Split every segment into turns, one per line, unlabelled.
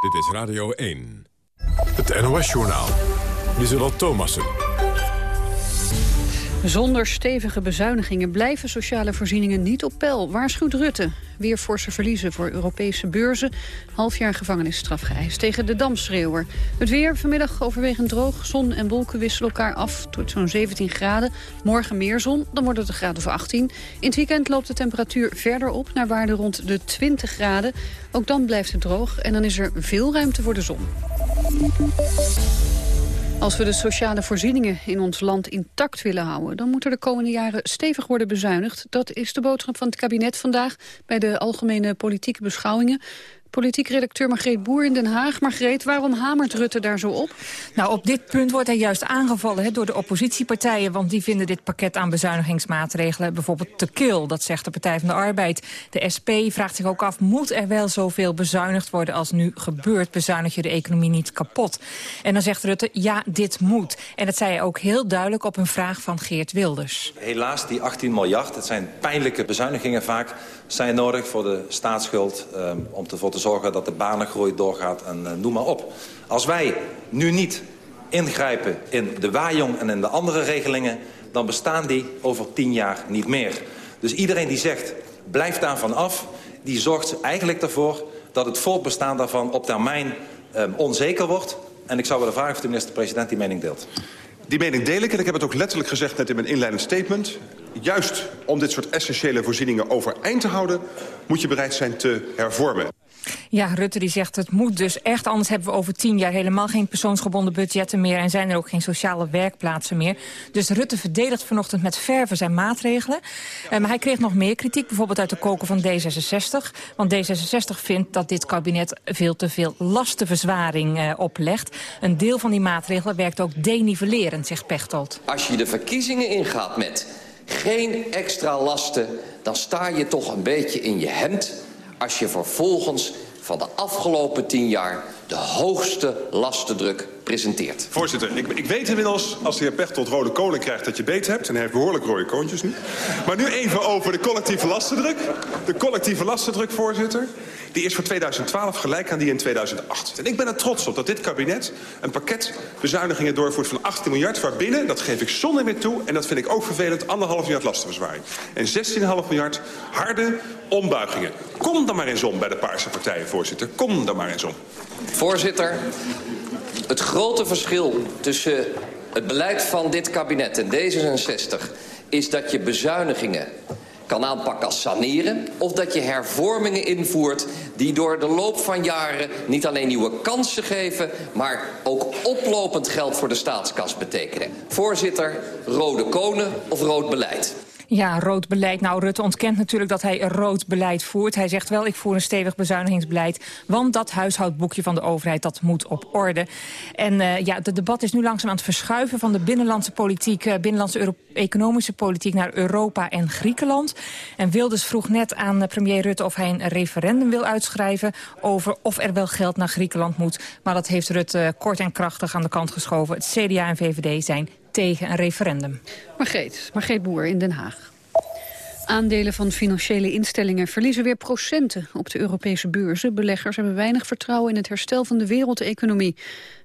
Dit is Radio 1. Het NOS-journaal. Lieselot Thomassen.
Zonder stevige bezuinigingen blijven sociale voorzieningen niet op peil, waarschuwt Rutte. Weer forse verliezen voor Europese beurzen. Half jaar gevangenisstraf geëist tegen de Damschreeuwer. Het weer vanmiddag overwegend droog. Zon en wolken wisselen elkaar af tot zo'n 17 graden. Morgen meer zon, dan wordt het een graad of 18. In het weekend loopt de temperatuur verder op naar waarde rond de 20 graden. Ook dan blijft het droog en dan is er veel ruimte voor de zon. Als we de sociale voorzieningen in ons land intact willen houden... dan moet er de komende jaren stevig worden bezuinigd. Dat is de boodschap van het kabinet vandaag... bij de algemene politieke beschouwingen. Politiek redacteur Margreet Boer in Den Haag. Margreet, waarom hamert Rutte daar zo op?
Nou, op dit punt wordt hij juist aangevallen door de oppositiepartijen... want die vinden dit pakket aan bezuinigingsmaatregelen bijvoorbeeld te kil. Dat zegt de Partij van de Arbeid. De SP vraagt zich ook af, moet er wel zoveel bezuinigd worden... als nu gebeurt, bezuinig je de economie niet kapot? En dan zegt Rutte, ja, dit moet. En dat zei hij ook heel duidelijk op een vraag van Geert Wilders.
Helaas, die 18 miljard, het zijn pijnlijke bezuinigingen vaak zijn nodig voor de staatsschuld... Um, om ervoor te zorgen dat de banengroei doorgaat en uh, noem maar op. Als wij nu niet ingrijpen in de waaijong en in de andere regelingen... dan bestaan die over tien jaar niet meer. Dus iedereen die zegt, blijf daarvan af... die zorgt eigenlijk ervoor dat het voortbestaan daarvan op termijn um, onzeker wordt. En ik zou willen vragen of de minister-president die mening deelt.
Die mening deel ik en ik heb het ook letterlijk gezegd net in mijn inleidend statement. Juist om dit soort essentiële voorzieningen overeind te houden... moet je bereid zijn te hervormen.
Ja, Rutte die zegt het moet dus echt, anders hebben we over tien jaar helemaal geen persoonsgebonden budgetten meer en zijn er ook geen sociale werkplaatsen meer. Dus Rutte verdedigt vanochtend met verven zijn maatregelen. Uh, maar hij kreeg nog meer kritiek, bijvoorbeeld uit de koken van D66. Want D66 vindt dat dit kabinet veel te veel lastenverzwaring uh, oplegt. Een deel van die maatregelen werkt ook denivelerend, zegt Pechtold.
Als je de verkiezingen ingaat met geen extra lasten, dan sta je toch een beetje in je hemd als je vervolgens van de afgelopen tien jaar de hoogste lastendruk presenteert.
Voorzitter, ik, ik weet inmiddels als de heer Pechtold rode kolen krijgt dat je beet hebt. En hij heeft behoorlijk rode koontjes nu. Maar nu even over de collectieve lastendruk. De collectieve lastendruk, voorzitter. Die is voor 2012 gelijk aan die in 2008. En ik ben er trots op dat dit kabinet een pakket bezuinigingen doorvoert van 18 miljard... waarbinnen, dat geef ik zonder meer toe, en dat vind ik ook vervelend... anderhalf miljard lastenverzwaring. En 16,5 miljard harde ombuigingen. Kom dan maar eens om bij de Paarse partijen, voorzitter. Kom dan maar eens om.
Voorzitter, het grote verschil tussen het beleid van dit kabinet en D66... is dat je bezuinigingen kan aanpakken als saneren... of dat je hervormingen invoert die door de loop van jaren... niet alleen nieuwe kansen geven, maar ook oplopend geld voor de staatskas betekenen. Voorzitter, rode konen of rood beleid?
Ja, rood beleid. Nou, Rutte ontkent natuurlijk dat hij rood beleid voert. Hij zegt wel, ik voer een stevig bezuinigingsbeleid. Want dat huishoudboekje van de overheid, dat moet op orde. En uh, ja, het debat is nu langzaam aan het verschuiven... van de binnenlandse politiek, uh, binnenlandse economische politiek... naar Europa en Griekenland. En Wilders vroeg net aan uh, premier Rutte of hij een referendum wil uitschrijven... over of er wel geld naar Griekenland moet. Maar dat heeft Rutte kort en krachtig aan de kant geschoven. Het CDA en VVD zijn tegen een referendum.
Margreet, Margreet Boer in Den Haag. Aandelen van financiële instellingen verliezen weer procenten op de Europese beurzen. Beleggers hebben weinig vertrouwen in het herstel van de wereldeconomie.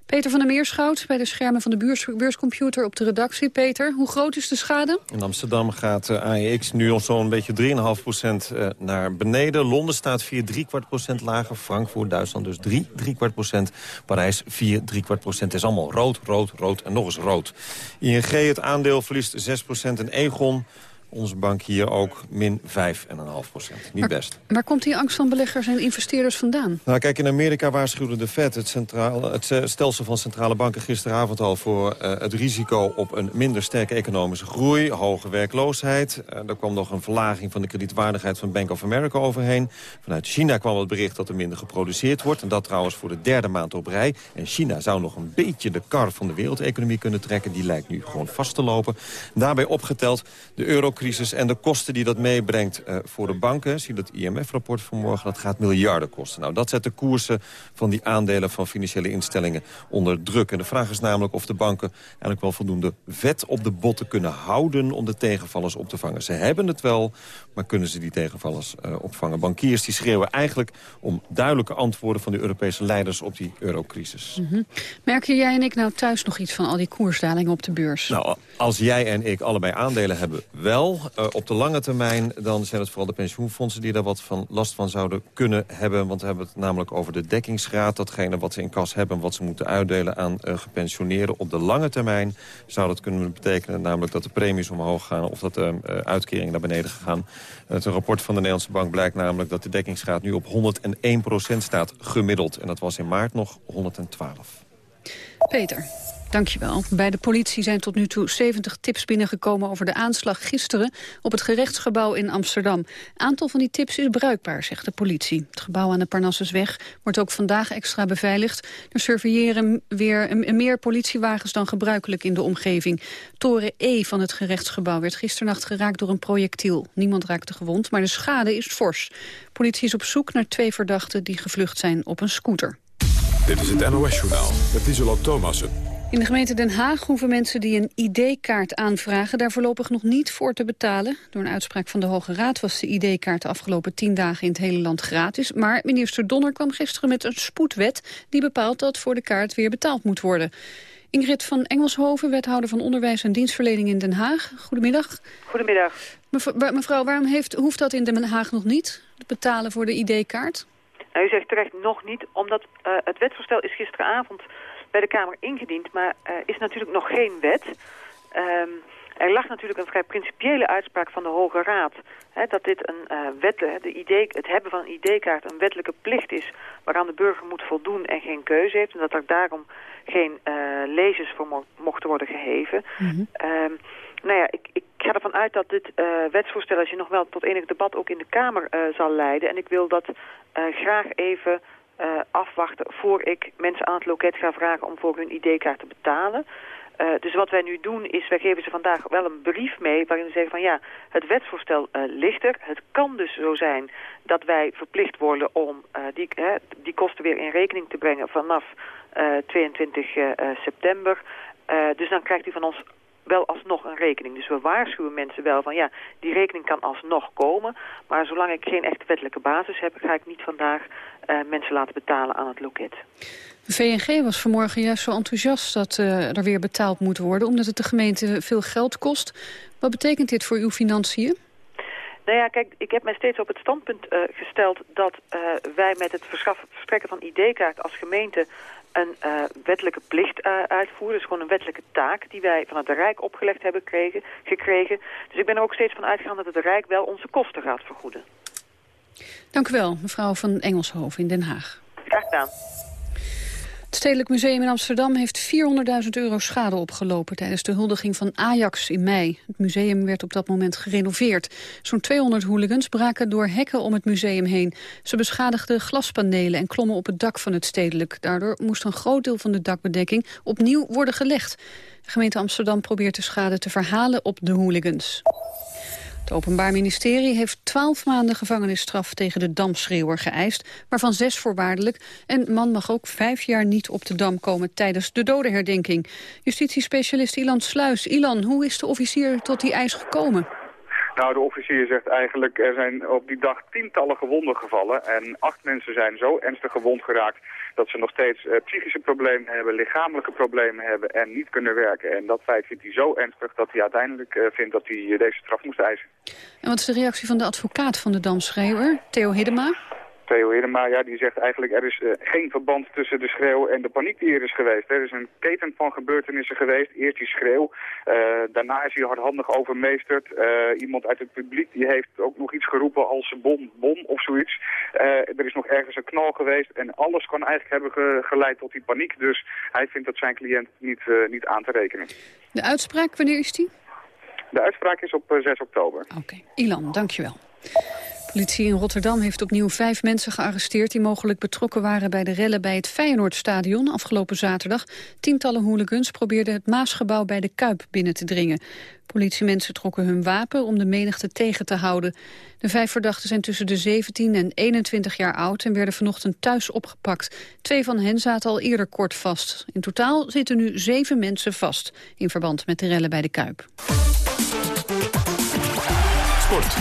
Peter van der Meerschout bij de schermen van de beurs, beurscomputer op de redactie. Peter, hoe groot is de schade?
In Amsterdam gaat uh, AEX nu al zo'n beetje 3,5 procent uh, naar beneden. Londen staat 4 3 kwart procent lager. Frankfurt, Duitsland dus 3 3 kwart procent. Parijs 4 3 kwart procent. Het is allemaal rood, rood, rood en nog eens rood. ING, het aandeel verliest 6 procent en Egon onze bank hier ook min 5,5 procent. Niet best.
Waar komt die angst van beleggers en investeerders vandaan?
Nou, kijk, in Amerika waarschuwde de Fed, het, centraal, het eh, stelsel van centrale banken gisteravond al... voor uh, het risico op een minder sterke economische groei, hoge werkloosheid. Uh, er kwam nog een verlaging van de kredietwaardigheid van Bank of America overheen. Vanuit China kwam het bericht dat er minder geproduceerd wordt. En dat trouwens voor de derde maand op rij. En China zou nog een beetje de kar van de wereldeconomie kunnen trekken. Die lijkt nu gewoon vast te lopen. Daarbij opgeteld de eurocrisis eurocrisis en de kosten die dat meebrengt uh, voor de banken. Zie dat IMF-rapport vanmorgen, dat gaat miljarden kosten. Nou, dat zet de koersen van die aandelen van financiële instellingen onder druk. En de vraag is namelijk of de banken eigenlijk wel voldoende vet op de botten kunnen houden om de tegenvallers op te vangen. Ze hebben het wel, maar kunnen ze die tegenvallers uh, opvangen? Bankiers die schreeuwen eigenlijk om duidelijke antwoorden van de Europese leiders op die eurocrisis.
Mm -hmm. Merken jij en ik nou thuis nog iets van al die koersdalingen op de beurs?
Nou, als jij en ik allebei aandelen hebben, wel. Uh, op de lange termijn dan zijn het vooral de pensioenfondsen... die daar wat van last van zouden kunnen hebben. Want we hebben het namelijk over de dekkingsgraad. Datgene wat ze in kas hebben, wat ze moeten uitdelen aan uh, gepensioneerden. Op de lange termijn zou dat kunnen betekenen... namelijk dat de premies omhoog gaan of dat de uh, uitkeringen naar beneden gaan. Het rapport van de Nederlandse Bank blijkt namelijk... dat de dekkingsgraad nu op 101% staat gemiddeld. En dat was in maart nog 112.
Peter. Dankjewel. Bij de politie zijn tot nu toe 70 tips binnengekomen over de aanslag gisteren op het gerechtsgebouw in Amsterdam. Aantal van die tips is bruikbaar, zegt de politie. Het gebouw aan de Parnassusweg wordt ook vandaag extra beveiligd. Er surveilleren weer meer politiewagens dan gebruikelijk in de omgeving. Toren E van het gerechtsgebouw werd gisternacht geraakt door een projectiel. Niemand raakte gewond, maar de schade is fors. Politie is op zoek naar twee verdachten die gevlucht zijn op een scooter.
Dit is het NOS-journaal met Isola Thomassen.
In de gemeente Den Haag hoeven mensen die een ID-kaart aanvragen... daar voorlopig nog niet voor te betalen. Door een uitspraak van de Hoge Raad was de ID-kaart de afgelopen tien dagen in het hele land gratis. Maar minister Donner kwam gisteren met een spoedwet... die bepaalt dat voor de kaart weer betaald moet worden. Ingrid van Engelshoven, wethouder van Onderwijs en Dienstverlening in Den Haag. Goedemiddag.
Goedemiddag.
Mevrouw, waarom heeft, hoeft dat in Den Haag nog niet, het betalen voor de ID-kaart?
Nou, u zegt terecht nog niet, omdat uh, het wetsvoorstel is gisteravond bij de Kamer ingediend, maar uh, is natuurlijk nog geen wet. Um, er lag natuurlijk een vrij principiële uitspraak van de Hoge Raad... Hè, dat dit een uh, wet, de idee, het hebben van een ID-kaart een wettelijke plicht is... waaraan de burger moet voldoen en geen keuze heeft... en dat er daarom geen uh, lezers voor mo mochten worden geheven. Mm -hmm. um, nou ja, ik, ik ga ervan uit dat dit uh, wetsvoorstel... als je nog wel tot enig debat ook in de Kamer zal leiden... en ik wil dat graag even uh, afwachten voor ik mensen aan het loket ga vragen om voor hun ID-kaart te betalen. Uh, dus wat wij nu doen is, wij geven ze vandaag wel een brief mee waarin we zeggen van ja, het wetsvoorstel uh, ligt er. Het kan dus zo zijn dat wij verplicht worden om die, die kosten weer in rekening te brengen vanaf 22 september. dus dan krijgt u van ons wel alsnog een rekening. Dus we waarschuwen mensen wel van ja, die rekening kan alsnog komen. Maar zolang ik geen echte wettelijke basis heb, ga ik niet vandaag uh, mensen laten betalen aan het loket.
De VNG was vanmorgen juist zo enthousiast dat uh, er weer betaald moet worden... omdat het de gemeente veel geld kost. Wat betekent dit voor uw financiën?
Nou ja, kijk, ik heb mij steeds op het standpunt uh, gesteld dat uh, wij met het verstrekken van ID-kaart als gemeente een uh, wettelijke plicht uh, uitvoeren. Dus gewoon een wettelijke taak die wij van het Rijk opgelegd hebben kregen, gekregen. Dus ik ben er ook steeds van uitgegaan dat het Rijk wel onze kosten gaat vergoeden.
Dank u wel, mevrouw van Engelshoven in Den Haag.
Graag gedaan.
Het Stedelijk Museum in Amsterdam heeft 400.000 euro schade opgelopen tijdens de huldiging van Ajax in mei. Het museum werd op dat moment gerenoveerd. Zo'n 200 hooligans braken door hekken om het museum heen. Ze beschadigden glaspanelen en klommen op het dak van het Stedelijk. Daardoor moest een groot deel van de dakbedekking opnieuw worden gelegd. De gemeente Amsterdam probeert de schade te verhalen op de hooligans. Het Openbaar Ministerie heeft twaalf maanden gevangenisstraf tegen de damschreeuwer geëist, waarvan zes voorwaardelijk. En man mag ook vijf jaar niet op de dam komen tijdens de dodenherdenking. Justitiespecialist Ilan Sluis. Ilan, hoe is de officier tot die eis gekomen?
Nou, de officier zegt eigenlijk, er zijn op die dag tientallen gewonden gevallen. En acht mensen zijn zo ernstig gewond geraakt dat ze nog steeds uh, psychische problemen hebben, lichamelijke problemen hebben en niet kunnen werken. En dat feit vindt hij zo ernstig dat hij uiteindelijk uh, vindt dat hij uh, deze straf moest eisen.
En wat is de reactie van de advocaat van de damschreeuwer, Theo Hiddema?
Theo Hiddema, ja, die zegt eigenlijk er is uh, geen verband tussen de schreeuw en de paniek die er is geweest. Er is een keten van gebeurtenissen geweest. Eerst die schreeuw, uh, daarna is hij hardhandig overmeesterd. Uh, iemand uit het publiek die heeft ook nog iets geroepen als bom, bom of zoiets. er is nog ergens een knal geweest en alles kan eigenlijk hebben ge geleid tot die paniek. Dus hij vindt dat zijn cliënt niet, niet aan te rekenen.
De uitspraak, wanneer is die?
De uitspraak is op 6 oktober.
Oké, okay. Ilan, dankjewel. Politie in Rotterdam heeft opnieuw vijf mensen gearresteerd... die mogelijk betrokken waren bij de rellen bij het Feyenoordstadion afgelopen zaterdag. Tientallen hooligans probeerden het Maasgebouw bij de Kuip binnen te dringen. Politiemensen trokken hun wapen om de menigte tegen te houden. De vijf verdachten zijn tussen de 17 en 21 jaar oud... en werden vanochtend thuis opgepakt. Twee van hen zaten al eerder kort vast. In totaal zitten nu zeven mensen vast... in verband met de rellen bij de Kuip.
Sport.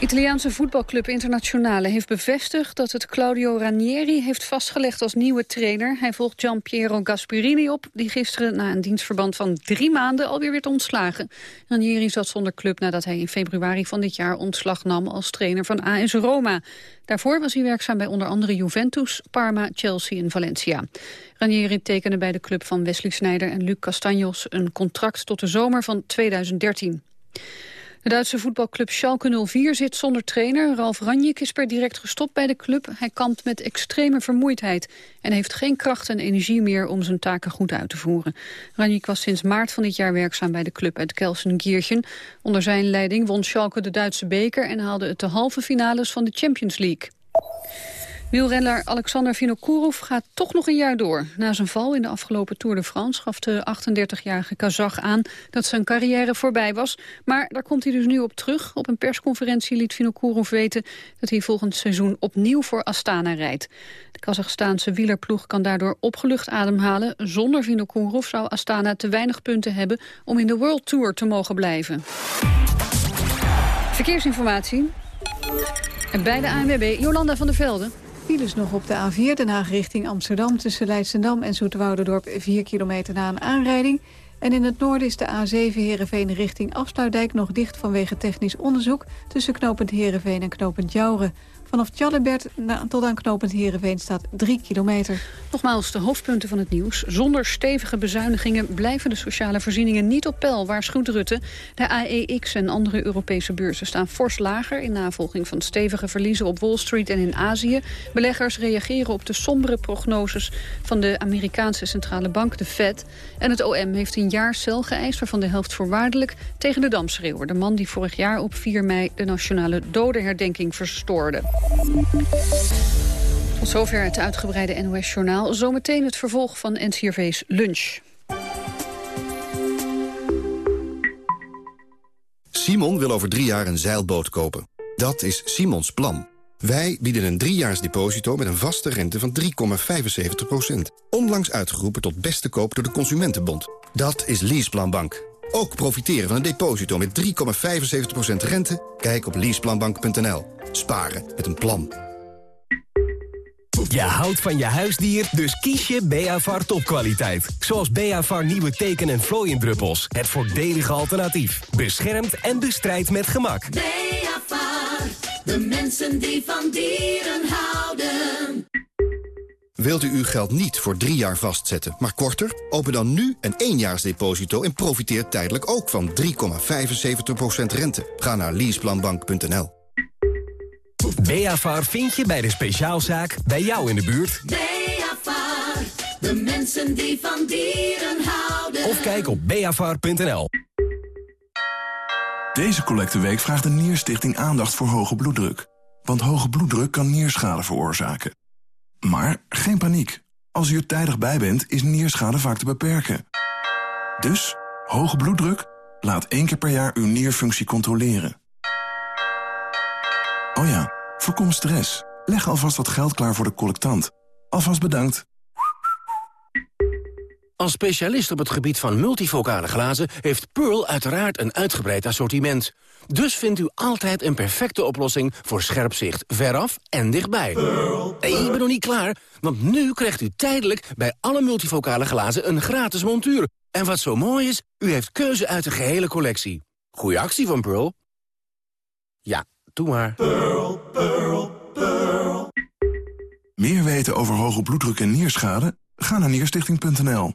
Italiaanse voetbalclub Internationale heeft bevestigd dat het Claudio Ranieri heeft vastgelegd als nieuwe trainer. Hij volgt Gian-Piero Gasperini op, die gisteren na een dienstverband van drie maanden alweer werd ontslagen. Ranieri zat zonder club nadat hij in februari van dit jaar ontslag nam als trainer van AS Roma. Daarvoor was hij werkzaam bij onder andere Juventus, Parma, Chelsea en Valencia. Ranieri tekende bij de club van Wesley Sneijder en Luc Castanjos een contract tot de zomer van 2013. De Duitse voetbalclub Schalke 04 zit zonder trainer. Ralf Ranjik is per direct gestopt bij de club. Hij kampt met extreme vermoeidheid en heeft geen kracht en energie meer om zijn taken goed uit te voeren. Ranjik was sinds maart van dit jaar werkzaam bij de club uit Kelsenkirchen. Onder zijn leiding won Schalke de Duitse beker en haalde het de halve finales van de Champions League. Wielrenner Alexander Vinokourov gaat toch nog een jaar door. Na zijn val in de afgelopen Tour de France gaf de 38-jarige Kazach aan dat zijn carrière voorbij was. Maar daar komt hij dus nu op terug. Op een persconferentie liet Vinokourov weten dat hij volgend seizoen opnieuw voor Astana rijdt. De Kazachstaanse wielerploeg kan daardoor opgelucht ademhalen. Zonder Vinokourov zou Astana te weinig punten hebben om in de World Tour te mogen blijven. Verkeersinformatie. En bij de ANWB Jolanda van der Velde.
Files nog op de A4 Den Haag richting Amsterdam... tussen Leidschendam en Zoeterwouderdorp 4 kilometer na een aanrijding. En in het noorden is de A7 Heerenveen richting Afsluitdijk nog dicht vanwege technisch onderzoek... tussen knooppunt Heerenveen en knooppunt Jouren. Vanaf Tjallebert tot aan knooppunt Heerenveen staat 3 kilometer.
Nogmaals de hoofdpunten van het nieuws. Zonder stevige bezuinigingen blijven de sociale voorzieningen niet op peil, waarschuwt Rutte. De AEX en andere Europese beurzen staan fors lager... in navolging van stevige verliezen op Wall Street en in Azië. Beleggers reageren op de sombere prognoses van de Amerikaanse centrale bank, de Fed. En het OM heeft een jaar cel geëist, waarvan de helft voorwaardelijk... tegen de damschreeuwer, de man die vorig jaar op 4 mei... de nationale dodenherdenking verstoorde. Tot zover het uitgebreide NOS-journaal. Zometeen het vervolg van NCRV's Lunch.
Simon wil over drie jaar een zeilboot kopen. Dat is Simons plan. Wij bieden een driejaars deposito met een vaste rente van 3,75%. Onlangs uitgeroepen tot beste koop door de Consumentenbond. Dat is Leaseplanbank. Ook profiteren van een deposito met 3,75% rente? Kijk op leaseplanbank.nl. Sparen met een plan.
Je houdt van je huisdier, dus kies je Beavar topkwaliteit. Zoals Beavar nieuwe teken- en vlooiendruppels. Het voordelige alternatief. Beschermt en bestrijdt met gemak.
Beavar, de mensen die van dieren houden.
Wilt u uw geld niet voor drie jaar vastzetten, maar korter? Open dan nu een éénjaarsdeposito en profiteer tijdelijk ook van 3,75% rente. Ga naar leaseplanbank.nl.
Beavar vind je bij de speciaalzaak bij jou in de buurt.
Beavar, de mensen die van dieren houden.
Of kijk op beavar.nl.
Deze collecteweek vraagt de Nierstichting aandacht voor hoge bloeddruk. Want hoge bloeddruk kan nierschade veroorzaken. Maar geen paniek. Als u er tijdig bij bent, is nierschade vaak te beperken. Dus, hoge bloeddruk? Laat één keer per jaar uw nierfunctie controleren. Oh ja, voorkom stress. Leg alvast wat geld klaar voor de collectant. Alvast bedankt.
Als specialist op het gebied van multifocale glazen... heeft Pearl uiteraard een uitgebreid assortiment. Dus vindt u altijd een perfecte oplossing voor scherp zicht veraf en dichtbij. Nee, ik ben nog niet klaar, want nu krijgt u tijdelijk... bij alle multifocale glazen een gratis montuur. En wat zo mooi is, u heeft keuze uit de gehele collectie. Goeie actie van Pearl. Ja, doe maar.
Pearl, Pearl, Pearl. Meer weten over hoge bloeddruk en nierschade? Ga naar nierstichting.nl.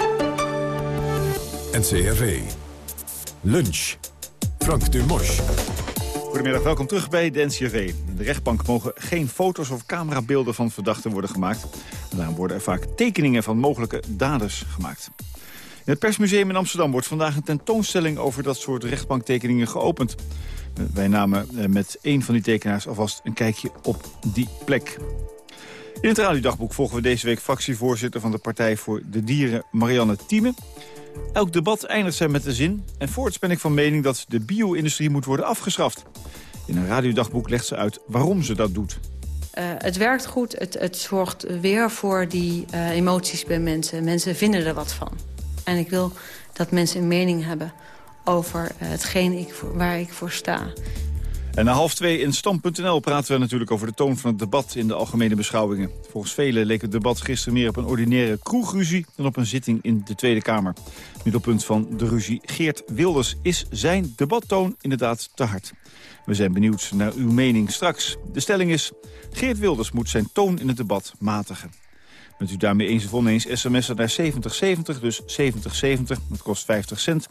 NCRV. Lunch. Frank Dumos.
Goedemiddag, welkom terug bij de NCRV. In de rechtbank mogen geen foto's of camerabeelden van verdachten worden gemaakt. Daarom worden er vaak tekeningen van mogelijke daders gemaakt. In het Persmuseum in Amsterdam wordt vandaag een tentoonstelling over dat soort rechtbanktekeningen geopend. Wij namen eh, met een van die tekenaars alvast een kijkje op die plek. In het radiodagboek volgen we deze week fractievoorzitter van de Partij voor de Dieren, Marianne Thieme. Elk debat eindigt zij met de zin. En voorts ben ik van mening dat de bio-industrie moet worden afgeschaft. In een radiodagboek legt ze uit waarom ze dat doet.
Uh, het werkt goed, het, het zorgt weer voor die uh, emoties bij mensen. Mensen vinden er wat van. En ik wil dat mensen een mening hebben over uh, hetgeen ik waar ik voor sta.
En na half twee in Stam.nl praten we natuurlijk over de toon van het debat in de algemene beschouwingen. Volgens velen leek het debat gisteren meer op een ordinaire kroegruzie dan op een zitting in de Tweede Kamer. Middelpunt van de ruzie Geert Wilders is zijn debattoon inderdaad te hard. We zijn benieuwd naar uw mening straks. De stelling is, Geert Wilders moet zijn toon in het debat matigen. Bent u daarmee eens of oneens sms'en naar 7070, dus 7070, dat kost 50 cent.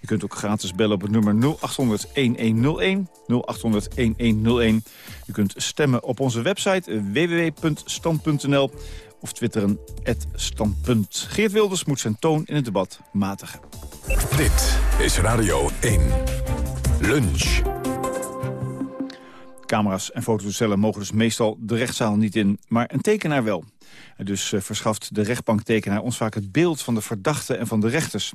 Je kunt ook gratis bellen op het nummer 0800-1101, 0800-1101. U kunt stemmen op onze website www.stand.nl of twitteren @standpunt. Geert Wilders moet zijn toon in het debat matigen.
Dit is Radio 1. Lunch.
Camera's en fototoestellen mogen dus meestal de rechtszaal niet in, maar een tekenaar wel. En dus uh, verschaft de rechtbanktekenaar ons vaak het beeld van de verdachte en van de rechters.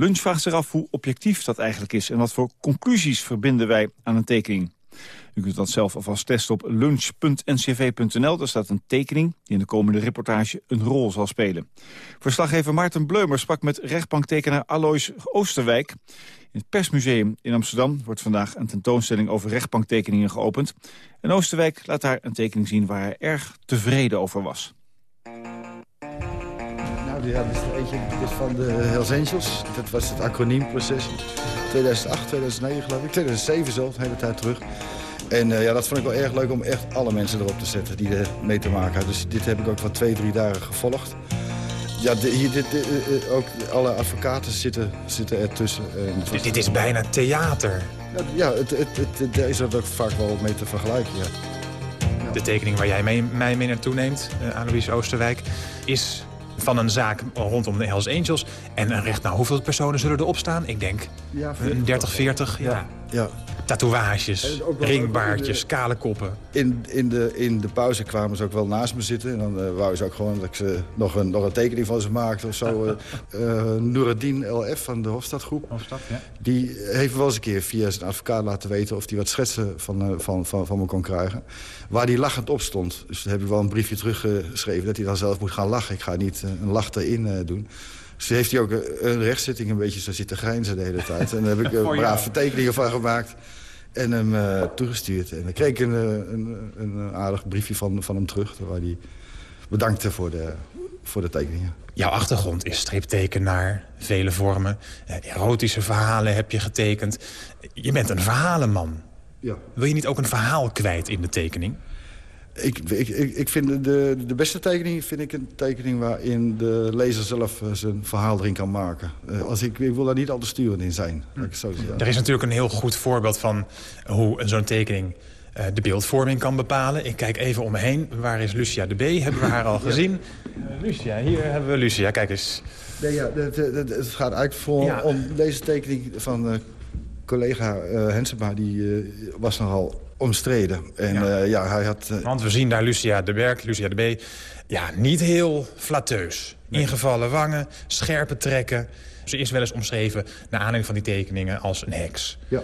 Lunch vraagt zich af hoe objectief dat eigenlijk is... en wat voor conclusies verbinden wij aan een tekening. U kunt dat zelf alvast testen op lunch.ncv.nl. Daar staat een tekening die in de komende reportage een rol zal spelen. Verslaggever Maarten Bleumer sprak met rechtbanktekenaar Alois Oosterwijk. In het Persmuseum in Amsterdam wordt vandaag een tentoonstelling over rechtbanktekeningen geopend. En Oosterwijk laat daar een tekening zien waar hij erg tevreden over was.
Ja, er eentje is van de Hells Angels. Dat was het acroniemproces. 2008, 2009 geloof ik. 2007 zelf, de hele tijd terug. En uh, ja, dat vond ik wel erg leuk om echt alle mensen erop te zetten die er mee te maken hadden. Dus dit heb ik ook van twee, drie dagen gevolgd. Ja, de, hier, dit, uh, ook alle advocaten zitten, zitten ertussen.
Dit, dit is bijna theater.
Ja, het, het, het, daar is er ook vaak wel mee te vergelijken, ja.
De tekening waar jij mee, mij mee naartoe neemt, Alois Oosterwijk... is van een zaak rondom de Hells Angels. En een recht, nou, hoeveel personen zullen erop staan? Ik denk
ja,
30, 40. Ja.
ja.
Tatoeages, ringbaardjes, kale koppen.
In, in, de, in de pauze kwamen ze ook wel naast me zitten. En dan uh, wou ze ook gewoon dat ik ze nog, een, nog een tekening van ze maakte of zo. uh, uh, Noureddin LF van de Hofstadgroep.
Hofstad, ja.
Die heeft wel eens een keer via zijn advocaat laten weten... of hij wat schetsen van, van, van, van me kon krijgen. Waar hij lachend op stond. Dus daar heb ik wel een briefje teruggeschreven... dat hij dan zelf moet gaan lachen. Ik ga niet een lach erin doen. Dus heeft hij ook een rechtszitting een beetje zo zitten grijnzen de hele tijd. En daar heb ik een brave tekeningen van gemaakt. En hem uh, toegestuurd. En dan kreeg ik een, een, een, aardig briefje van, van hem terug. Waar hij bedankte voor de, voor de tekeningen.
Jouw achtergrond is striptekenaar, vele vormen. Uh, erotische verhalen heb je getekend. Je bent een verhalenman.
Ja.
Wil je niet ook een verhaal kwijt in de tekening?
Ik, ik, ik vind de, de beste tekening vind ik een tekening waarin de lezer zelf zijn verhaal erin kan maken. Als ik, ik wil daar niet al te sturend in zijn. Ik zo
er is natuurlijk een heel goed voorbeeld van hoe zo'n tekening uh, de beeldvorming kan bepalen. Ik kijk even om me heen. Waar is Lucia de B? Hebben we haar al gezien? Uh, Lucia, hier hebben we Lucia. Kijk eens.
Nee, ja, het, het, het gaat eigenlijk voor, ja. om deze tekening van uh, collega Hensema. Die was nogal omstreden. En ja, uh, ja hij had... Uh...
Want we zien daar Lucia de Berg, Lucia de B. Ja, niet heel flatteus. Ingevallen wangen, scherpe trekken. Ze is wel eens omschreven, naar aanleiding van die tekeningen, als een heks.
Ja.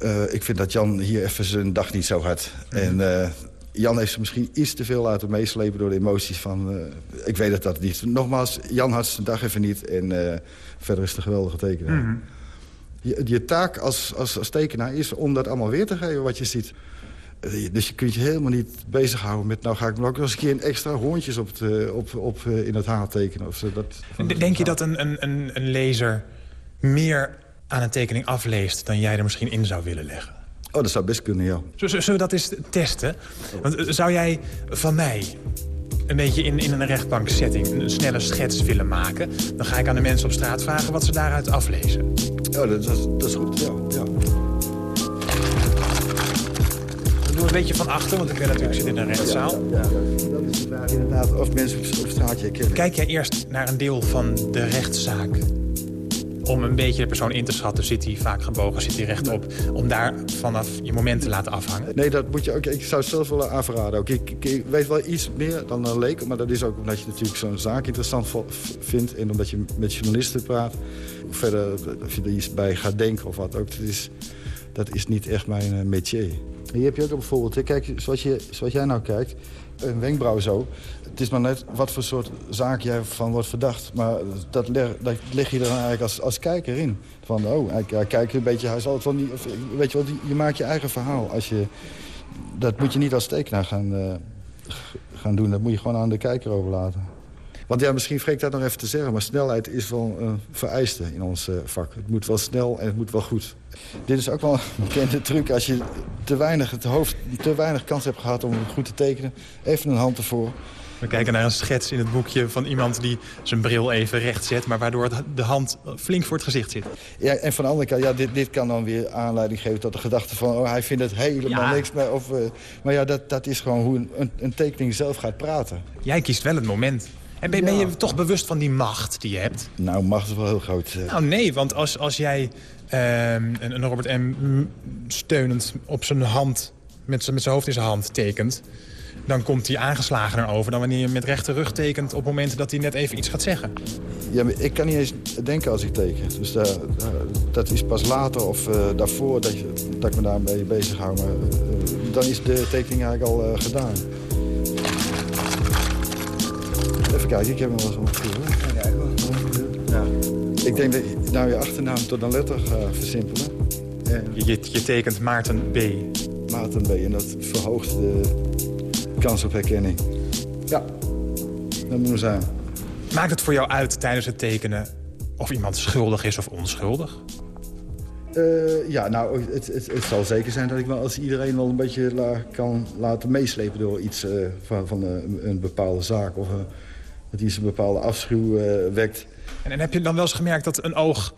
Uh, ik vind dat Jan hier even zijn dag niet zo had. Mm. En Jan heeft ze misschien iets te veel laten meeslepen door de emoties van... ik weet dat dat niet. Nogmaals, Jan had zijn dag even niet. En verder is het een geweldige tekenaar.
Mm.
Je, je, taak als, als, als tekenaar is om dat allemaal weer te geven wat je ziet. Dus je kunt je helemaal niet bezighouden met... nou ga ik me ook nog eens een keer een extra hoorntjes op, het, op, op, in het haar tekenen. Of zo. Dat,
Denk je dat een, een, een lezer meer aan een tekening afleest... dan jij er misschien in zou willen leggen?
Oh, dat zou best kunnen, ja.
Zullen we dat eens testen? Want zou jij van mij een beetje in, in een rechtbanksetting een snelle schets willen maken... dan ga ik aan de mensen op straat vragen wat ze daaruit aflezen.
Ja, dat, dat, dat is goed, ja. ja.
Doe een beetje van achter, want ik ben natuurlijk zit in een rechtszaal.
Ja, dat is vraag inderdaad of mensen op, op straat je herkennen.
Kijk jij eerst naar een deel van de rechtszaak? Om een beetje de persoon in te schatten, zit hij vaak gebogen, zit hij rechtop. Om daar vanaf je moment te laten afhangen.
Nee, dat moet je ook. Ik zou zelf willen aanverraden. Ook. Ik, ik, ik weet wel iets meer dan een leek. Maar dat is ook omdat je natuurlijk zo'n zaak interessant vindt. En omdat je met journalisten praat. Verder, of je er iets bij gaat denken of wat ook. Is, dat is niet echt mijn eh, métier. Hier heb je ook bijvoorbeeld, kijk, zoals, je, zoals jij nou kijkt, een wenkbrauw zo. Het is maar net wat voor soort zaak jij van wordt verdacht. Maar dat leg, dat je er dan eigenlijk als, als kijker in. Van, oh, hij, kijkt een beetje, hij zal het wel niet... Of, weet je wel, je maakt je eigen verhaal. Als je, dat moet je niet als tekenaar gaan, uh, gaan doen. Dat moet je gewoon aan de kijker overlaten. Want ja, misschien vreek ik dat nog even te zeggen... maar snelheid is wel een vereiste in ons uh, vak. Het moet wel snel en het moet wel goed. Dit is ook wel een bekende truc. Als je te weinig, het hoofd te weinig kans hebt gehad om goed te tekenen... even een hand ervoor.
We kijken naar een schets in het boekje van iemand die zijn bril even recht zet... maar waardoor de hand flink voor het gezicht zit.
Ja, en van de andere kant, ja, dit, dit kan dan weer aanleiding geven tot de gedachte van... oh, hij vindt het helemaal ja. niks meer. Of, uh, maar ja, dat, dat is gewoon hoe een, een tekening zelf gaat praten.
Jij kiest wel het moment. En ben, ben, je toch bewust van die macht die je hebt?
Nou, macht is wel heel groot.
Uh... Nou nee, want als, als jij uh, een Robert M. steunend op zijn hand, met zijn hoofd in zijn hand tekent... dan komt hij aangeslagen erover dan wanneer je met rechte rug tekent... op momenten dat hij net even iets gaat zeggen.
Ja, maar ik kan niet eens denken als ik teken. Dus uh, dat is pas later of daarvoor dat, je, dat ik me daarmee bezig hou. Maar dan is de tekening eigenlijk al gedaan. Even kijken, ik heb hem wel eens opgevoerd. Ja. Ik denk dat je nou je achternaam tot een letter gaat versimpelen.
En je, je, tekent Maarten B.
Maarten B. En dat verhoogt de kans op herkenning. Ja, dat moet zijn.
Maakt het voor jou uit tijdens het tekenen of iemand schuldig is of onschuldig?
Uh, ja, nou, het, het, het, zal zeker zijn dat ik wel als iedereen wel een beetje la, kan laten meeslepen door iets uh, van, van uh, een bepaalde zaak. Of dat iets een bepaalde afschuw wekt.
En, en heb je dan wel eens gemerkt dat een oog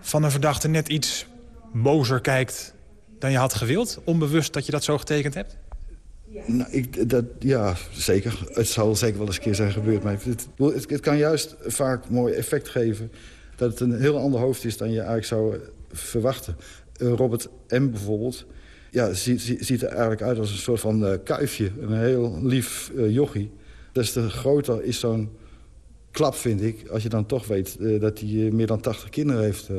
van een verdachte net iets bozer kijkt dan je had gewild? Onbewust dat je dat zo getekend hebt?
Nou, ik, dat, ja, zeker. Het zal zeker wel eens een keer zijn gebeurd. Maar het, het, het kan juist vaak mooi effect geven... dat het een heel ander hoofd is dan je eigenlijk zou verwachten. Uh, Robert M. bijvoorbeeld ja, ziet, ziet er eigenlijk uit als een soort van uh, kuifje. Een heel lief uh, jochie. Des te groter is zo'n klap, vind ik... als je dan toch weet uh, dat hij meer dan 80 kinderen heeft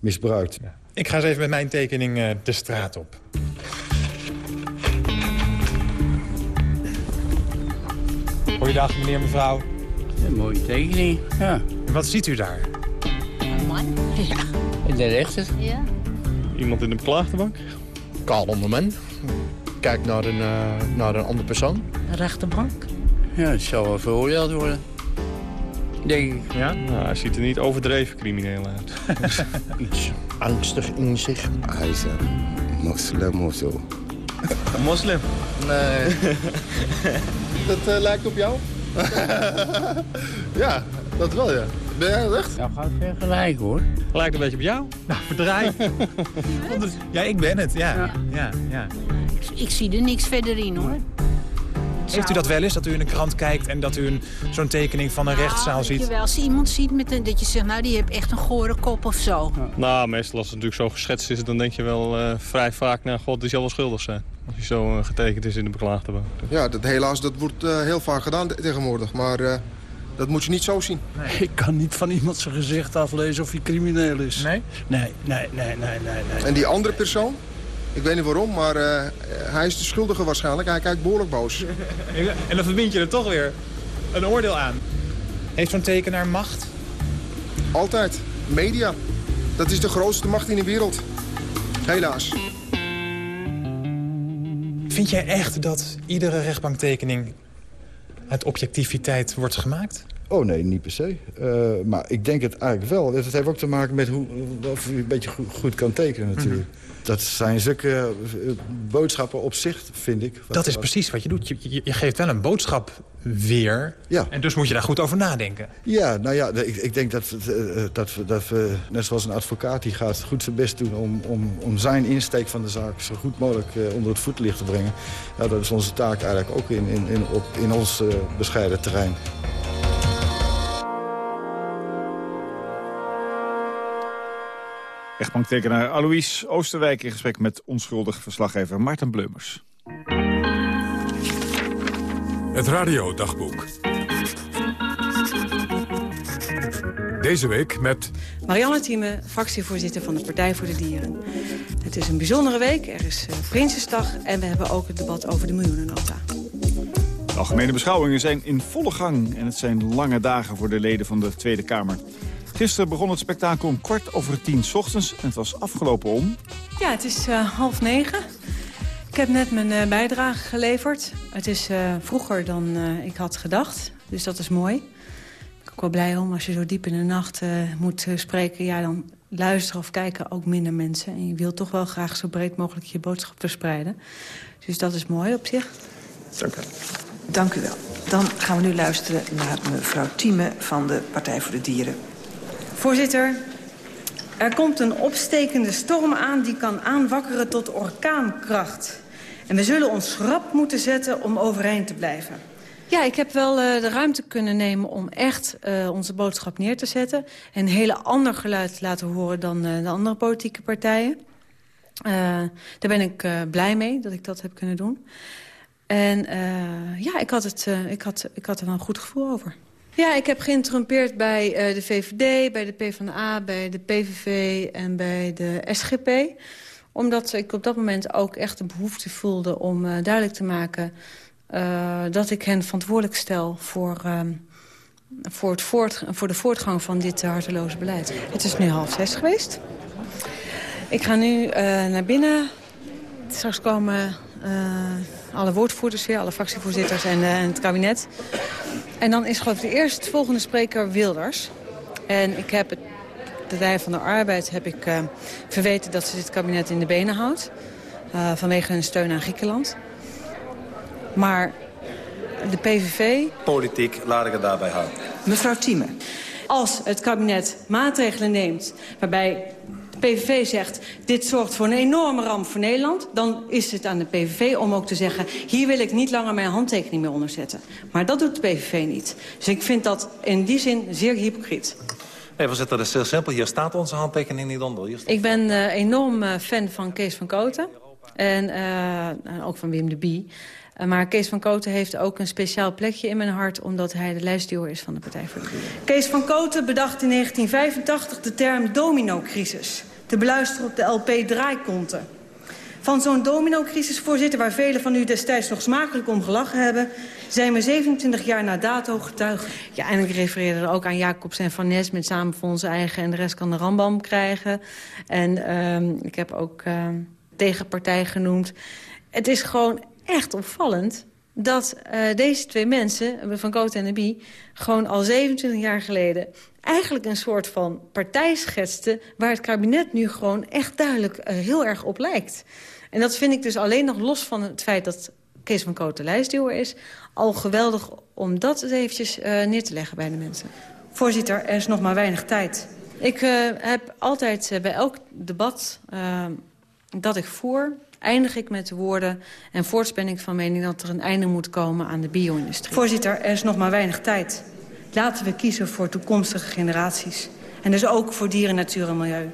misbruikt.
Ja. Ik ga eens even met mijn tekening de straat op. Goeiedag, meneer, mevrouw.
Een mooie tekening, ja.
En wat ziet u daar?
Een man, ja. In de rechter.
Ja.
Iemand in de beklaagdenbank.
Kaal onder man. Kijk naar een, uh, naar een andere persoon.
Een rechterbank.
Ja, het zou wel veroordeeld worden. Denk ik.
Ja? Nou, hij ziet er niet overdreven crimineel uit.
Iets angstig in zich.
Hij is een moslim of zo.
Een moslim?
Nee. dat uh, lijkt op jou? ja, dat wel, ja. Ben jij dat echt?
Nou, gaat vergelijken, hoor.
Lijkt een beetje op jou.
Nou, bedrijf. ja, ik ben het, ja. ja. ja, ja.
Ik, ik, zie er niks verder in, hoor.
Heeft u dat wel eens, dat u in een krant kijkt... en dat u zo'n tekening van een
nou,
rechtszaal ziet?
Je wel, als je iemand ziet met een, dat je zegt... nou, die heeft echt een gore kop of zo.
Ja. Nou, meestal als het natuurlijk zo geschetst is... dan denk je wel uh, vrij vaak... nou, god, die zal wel schuldig zijn. Als hij zo uh, getekend is in de beklaagde bank.
Ja, dat, helaas, dat wordt uh, heel vaak gedaan tegenwoordig. Maar dat moet je niet zo zien.
Nee. Ik kan niet van iemand zijn gezicht aflezen of hij crimineel is.
Nee?
Nee, nee, nee, nee, nee. nee.
En die andere persoon? Ik weet niet waarom, maar uh, hij is de schuldige waarschijnlijk. Hij kijkt behoorlijk boos.
en dan verbind je er toch weer een oordeel aan. Heeft zo'n tekenaar macht?
Altijd. Media. Dat is de grootste macht in de wereld. Helaas.
Vind jij echt dat iedere rechtbanktekening uit objectiviteit wordt gemaakt?
Oh nee, niet per se. Uh, maar ik denk het eigenlijk wel. Het heeft ook te maken met hoe, of je een beetje goed, goed kan tekenen natuurlijk. Mm Dat zijn zulke uh, boodschappen op zich, vind ik.
Dat is precies wat je doet. Je, je, je, geeft wel een boodschap weer.
Ja.
En dus moet je daar goed over nadenken.
Ja, nou ja, ik, ik denk dat, uh, dat, we, dat we, net zoals een advocaat... die gaat goed zijn best doen om, om, om zijn insteek van de zaak... zo goed mogelijk onder het voetlicht te brengen. Nou, dat is onze taak eigenlijk ook in, in, in, op, in ons bescheiden terrein.
Rechtbanktekenaar Alois Oosterwijk in gesprek met onschuldig verslaggever Maarten Bleumers.
Het radiodagboek. Deze week met...
Marianne Thieme, fractievoorzitter van de Partij voor de Dieren. Het is een bijzondere week, er is uh, Prinsesdag... en we hebben ook het debat over de miljoenennota.
De algemene beschouwingen zijn in volle gang... en het zijn lange dagen voor de leden van de Tweede Kamer. Gisteren begon het spektakel om kwart over tien ochtends. En het was afgelopen om...
Ja, het is uh, half negen. Ik heb net mijn uh, bijdrage geleverd. Het is uh, vroeger dan ik had gedacht. Dus dat is mooi. Ik ben ook wel blij om. Als je zo diep in de nacht moet spreken... Ja, dan luisteren of kijken ook minder mensen. En je wilt toch wel graag zo breed mogelijk je boodschap verspreiden. Dus dat is mooi op zich.
Dank u.
Dank u wel. Dan gaan we nu luisteren naar mevrouw Thieme van de Partij voor de Dieren.
Voorzitter, er komt een opstekende storm aan die kan aanwakkeren tot orkaankracht. En we zullen ons schrap moeten zetten om overeind te blijven. Ja, ik heb wel uh, de ruimte kunnen nemen om echt uh, onze boodschap neer te zetten. En een hele ander geluid te laten horen dan uh, de andere politieke partijen. daar ben ik blij mee dat ik dat heb kunnen doen. En ja, ik had, het, ik, had, ik had er wel een goed gevoel over. Ja, ik heb geïnterrumpeerd bij uh, de VVD, bij de PvdA, bij de PVV en bij de SGP. Omdat ik op dat moment ook echt de behoefte voelde om uh, duidelijk te maken... Uh, dat ik hen verantwoordelijk stel voor, voor, het voort, voor de voortgang van dit harteloze beleid. Het is nu half zes geweest. Ik ga nu naar binnen. Straks komen alle woordvoerders weer, alle fractievoorzitters en, en het kabinet. En dan is geloof ik de eerste volgende spreker Wilders. En ik heb het, de Partij van de Arbeid heb ik uh, verweten dat ze dit kabinet in de benen houdt. Uh, vanwege hun steun aan Griekenland. Maar de PVV...
Politiek, laat ik het daarbij houden.
Mevrouw Thieme.
Als het kabinet maatregelen neemt waarbij de PVV zegt... dit zorgt voor een enorme ramp voor Nederland... dan is het aan de PVV om ook te zeggen... hier wil ik niet langer mijn handtekening meer onderzetten. Maar dat doet de PVV niet. Dus ik vind dat in die zin zeer hypocriet.
Nee, voorzitter, dat is heel simpel. Hier staat onze handtekening niet onder.
Ik ben uh, enorm uh, fan van Kees van Koten. En uh, ook van Wim de Bie. Uh, maar Kees van Koten heeft ook een speciaal plekje in mijn hart... omdat hij de lijstduwer is van de Partij voor de Dieren. Kees van Koten bedacht in 1985 de term dominocrisis. Te beluisteren op de LP Draaikonten. Van zo'n dominocrisis, voorzitter, waar velen van u destijds nog smakelijk om gelachen hebben... zijn we 27 jaar na dato getuigen. Ja, en ik refereerde er ook aan Jacobs en Van Nes met samen voor onze eigen... en de rest kan de rambam krijgen. En um, ik heb ook uh, tegenpartij genoemd. Het is gewoon echt opvallend dat uh, deze twee mensen, Van Koot en de Bie... gewoon al 27 jaar geleden eigenlijk een soort van partij schetsten... waar het kabinet nu gewoon echt duidelijk uh, heel erg op lijkt. En dat vind ik dus alleen nog los van het feit dat Kees van Koot de lijstduwer is... al geweldig om dat eventjes uh, neer te leggen bij de mensen. Voorzitter, er is nog maar weinig tijd. Ik heb altijd bij elk debat dat ik voer eindig ik met de woorden... en voorts ben ik van mening dat er een einde moet komen aan de bio-industrie. Voorzitter, er is nog maar weinig tijd. Laten we kiezen voor toekomstige generaties. En dus ook voor dieren, natuur en milieu.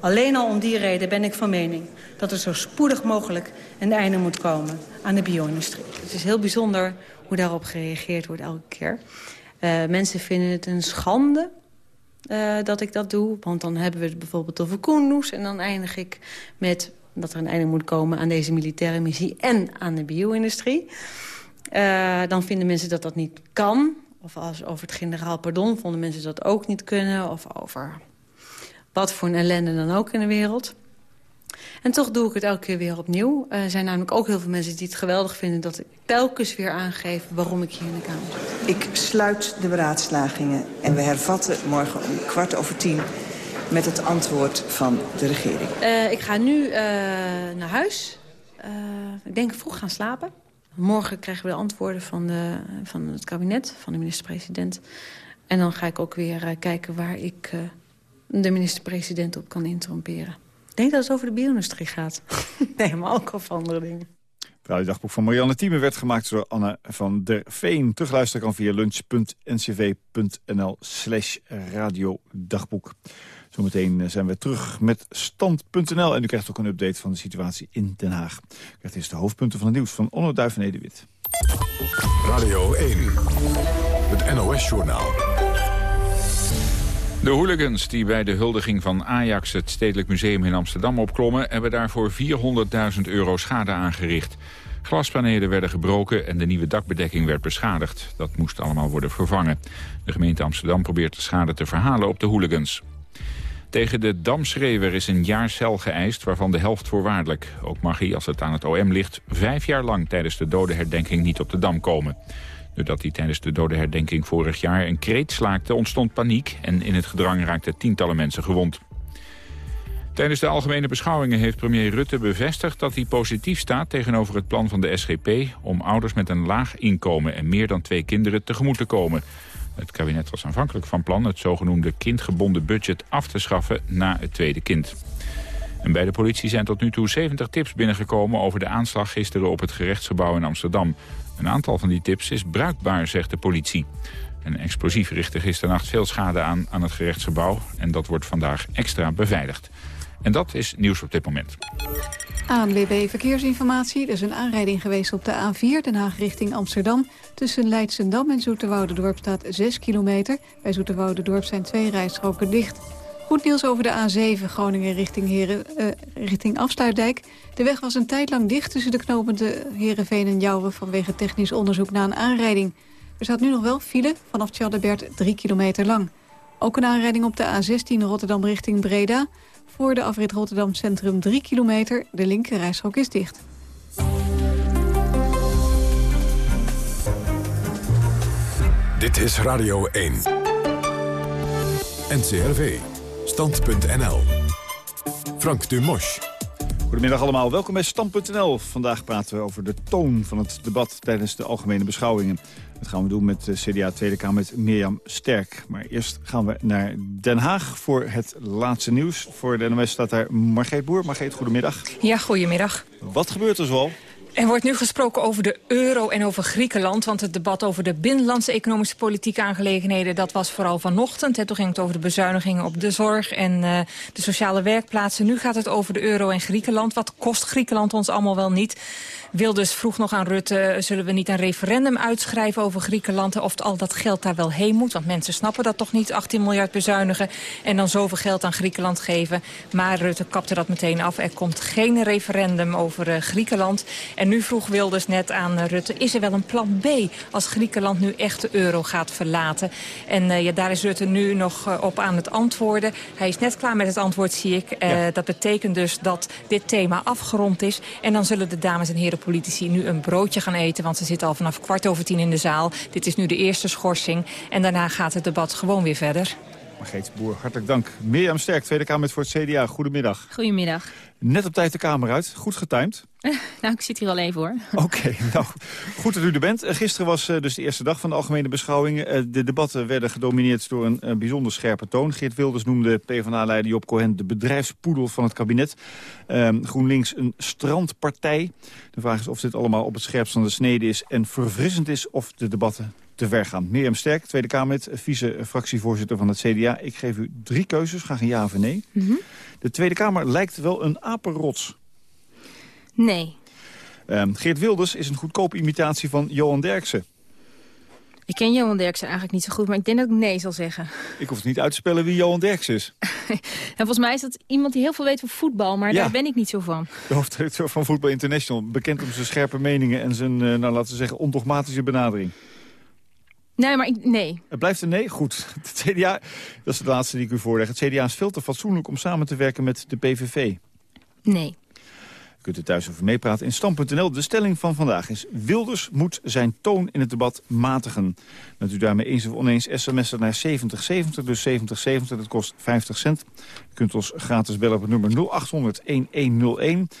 Alleen al om die reden ben ik van mening dat er zo spoedig mogelijk een einde moet komen aan de bio-industrie. Het is heel bijzonder hoe daarop gereageerd wordt elke keer. Uh, mensen vinden het een schande uh, dat ik dat doe. Want dan hebben we het bijvoorbeeld over Koendoes. En dan eindig ik met dat er een einde moet komen aan deze militaire missie... en aan de bio-industrie. Uh, dan vinden mensen dat dat niet kan. Of als over het generaal pardon vonden mensen dat ook niet kunnen. Of over wat voor een ellende dan ook in de wereld. En toch doe ik het elke keer weer opnieuw. Er zijn namelijk ook heel veel mensen die het geweldig vinden... dat ik telkens weer aangeef waarom ik hier in de Kamer zit.
Ik sluit de beraadslagingen en we hervatten morgen om kwart over tien... met het antwoord van de regering.
Uh, ik ga nu uh, naar huis. Uh, ik denk vroeg gaan slapen. Morgen krijgen we de antwoorden van, de, van het kabinet, van de minister-president. En dan ga ik ook weer kijken waar ik de minister-president op kan interromperen. Ik denk dat het over de bio-industrie gaat. nee, maar ook over andere dingen.
Het dagboek van Marianne Thieme werd gemaakt door Anne van der Veen. Terugluisteren kan via lunch.ncv.nl slash radiodagboek. Zometeen zijn we terug met stand.nl. En u krijgt ook een update van de situatie in Den Haag. U krijgt eerst de hoofdpunten van het nieuws van Onno Duiven Nederwit.
Radio 1, het NOS-journaal.
De hooligans die bij de huldiging van Ajax het Stedelijk Museum in Amsterdam opklommen... hebben daarvoor 400.000 euro schade aangericht. Glaspanelen werden gebroken en de nieuwe dakbedekking werd beschadigd. Dat moest allemaal worden vervangen. De gemeente Amsterdam probeert de schade te verhalen op de hooligans. Tegen de damschreeuwer is een jaar cel geëist, waarvan de helft voorwaardelijk. Ook mag hij, als het aan het OM ligt, vijf jaar lang tijdens de dodenherdenking niet op de Dam komen. Doordat hij tijdens de dodenherdenking vorig jaar een kreet slaakte... ontstond paniek en in het gedrang raakten tientallen mensen gewond. Tijdens de algemene beschouwingen heeft premier Rutte bevestigd dat hij positief staat tegenover het plan van de SGP om ouders met een laag inkomen en meer dan twee kinderen tegemoet te komen. Het kabinet was aanvankelijk van plan het zogenoemde kindgebonden budget af te schaffen na het tweede kind. En bij de politie zijn tot nu toe 70 tips binnengekomen over de aanslag gisteren op het gerechtsgebouw in Amsterdam. Een aantal van die tips is bruikbaar, zegt de politie. Een explosief richtte gisternacht veel schade aan aan het gerechtsgebouw... en dat wordt vandaag extra beveiligd. En dat is nieuws op dit moment.
ANWB Verkeersinformatie. Er is een aanrijding geweest op de A4, Den Haag richting Amsterdam. Tussen Leidsendam en Zoeterwoudendorp staat 6 kilometer. Bij Zoeterwoudendorp zijn twee rijstroken dicht. Goed nieuws over de A7 Groningen richting, Heren, uh, richting Afsluitdijk. De weg was een tijd lang dicht tussen de knopende Herenveen en Jouwen... vanwege technisch onderzoek na een aanrijding. Er staat nu nog wel file vanaf Tjaldebert 3 kilometer lang. Ook een aanrijding op de A16 Rotterdam richting Breda. Voor de afrit Rotterdam Centrum 3 kilometer. De linkerrijstrook is dicht.
Dit is Radio 1. NCRV. Stand.nl. Frank Dumosch.
Goedemiddag allemaal, welkom bij Stand.nl. Vandaag praten we over de toon van het debat tijdens de algemene beschouwingen. Dat gaan we doen met de CDA Tweede Kamer met Mirjam Sterk. Maar eerst gaan we naar Den Haag voor het laatste nieuws. Voor de NOS staat daar Margreet Boer. Margreet, goedemiddag.
Ja, goedemiddag.
Wat gebeurt er zoal?
Er wordt nu gesproken over de euro en over Griekenland. Want het debat over de binnenlandse economische politieke aangelegenheden... dat was vooral vanochtend. Hè. Toen ging het over de bezuinigingen op de zorg en uh, de sociale werkplaatsen. Nu gaat het over de euro en Griekenland. Wat kost Griekenland ons allemaal wel niet? Wilders vroeg nog aan Rutte, zullen we niet een referendum uitschrijven over Griekenland... of al dat geld daar wel heen moet? Want mensen snappen dat toch niet, 18 miljard bezuinigen... en dan zoveel geld aan Griekenland geven. Maar Rutte kapte dat meteen af. Er komt geen referendum over uh, Griekenland. En nu vroeg Wilders net aan uh, Rutte, is er wel een plan B... als Griekenland nu echt de euro gaat verlaten? En uh, ja, daar is Rutte nu nog op aan het antwoorden. Hij is net klaar met het antwoord, zie ik. Ja. Dat betekent dus dat dit thema afgerond is. En dan zullen de dames en heren politici nu een broodje gaan eten... want ze zitten al vanaf kwart over tien in de zaal. Dit is nu de eerste schorsing. En daarna gaat het debat gewoon weer verder.
Margreet Boer, hartelijk dank. Mirjam Sterk, Tweede Kamer voor het CDA. Goedemiddag.
Goedemiddag.
Net op tijd de Kamer uit. Goed getimed.
nou, ik zit hier al even hoor.
Oké, okay, nou, goed dat u er bent. Gisteren was uh, dus de eerste dag van de algemene beschouwingen. Uh, de debatten werden gedomineerd door een uh, bijzonder scherpe toon. Geert Wilders noemde PvdA-leider Job Cohen de bedrijfspoedel van het kabinet. Ehm, GroenLinks een strandpartij. De vraag is of dit allemaal op het scherpst van de snede is... en verfrissend is of de debatten te ver gaan. Mirjam Sterk, Tweede Kamerlid, vice-fractievoorzitter van het CDA. Ik geef u drie keuzes, graag een ja of een nee. Mm -hmm. De Tweede Kamer lijkt wel een apenrots.
Nee.
Um, Geert Wilders is een goedkope imitatie van Johan Derksen.
Ik ken Johan Derksen eigenlijk niet zo goed, maar ik denk dat ik nee zal zeggen.
Ik hoef het niet uit te spellen wie Johan Derksen is.
en volgens mij is dat iemand die heel veel weet van voetbal, maar ja. daar ben ik niet zo van.
De hoofdredacteur van Voetbal International, bekend om zijn scherpe meningen en zijn, uh, nou laten we zeggen, ondogmatische benadering.
Nee, maar ik, nee.
Het blijft een nee? Goed. Het CDA, dat is de laatste die ik u voorleg. Het CDA is veel te fatsoenlijk om samen te werken met de PVV.
Nee.
kunt er thuis over meepraten in Stam.nl. De stelling van vandaag is... Wilders moet zijn toon in het debat matigen. Bent u daarmee eens of oneens sms'en naar 7070, dus 7070, dat kost 50 cent. U kunt ons gratis bellen op het nummer 0800-1101.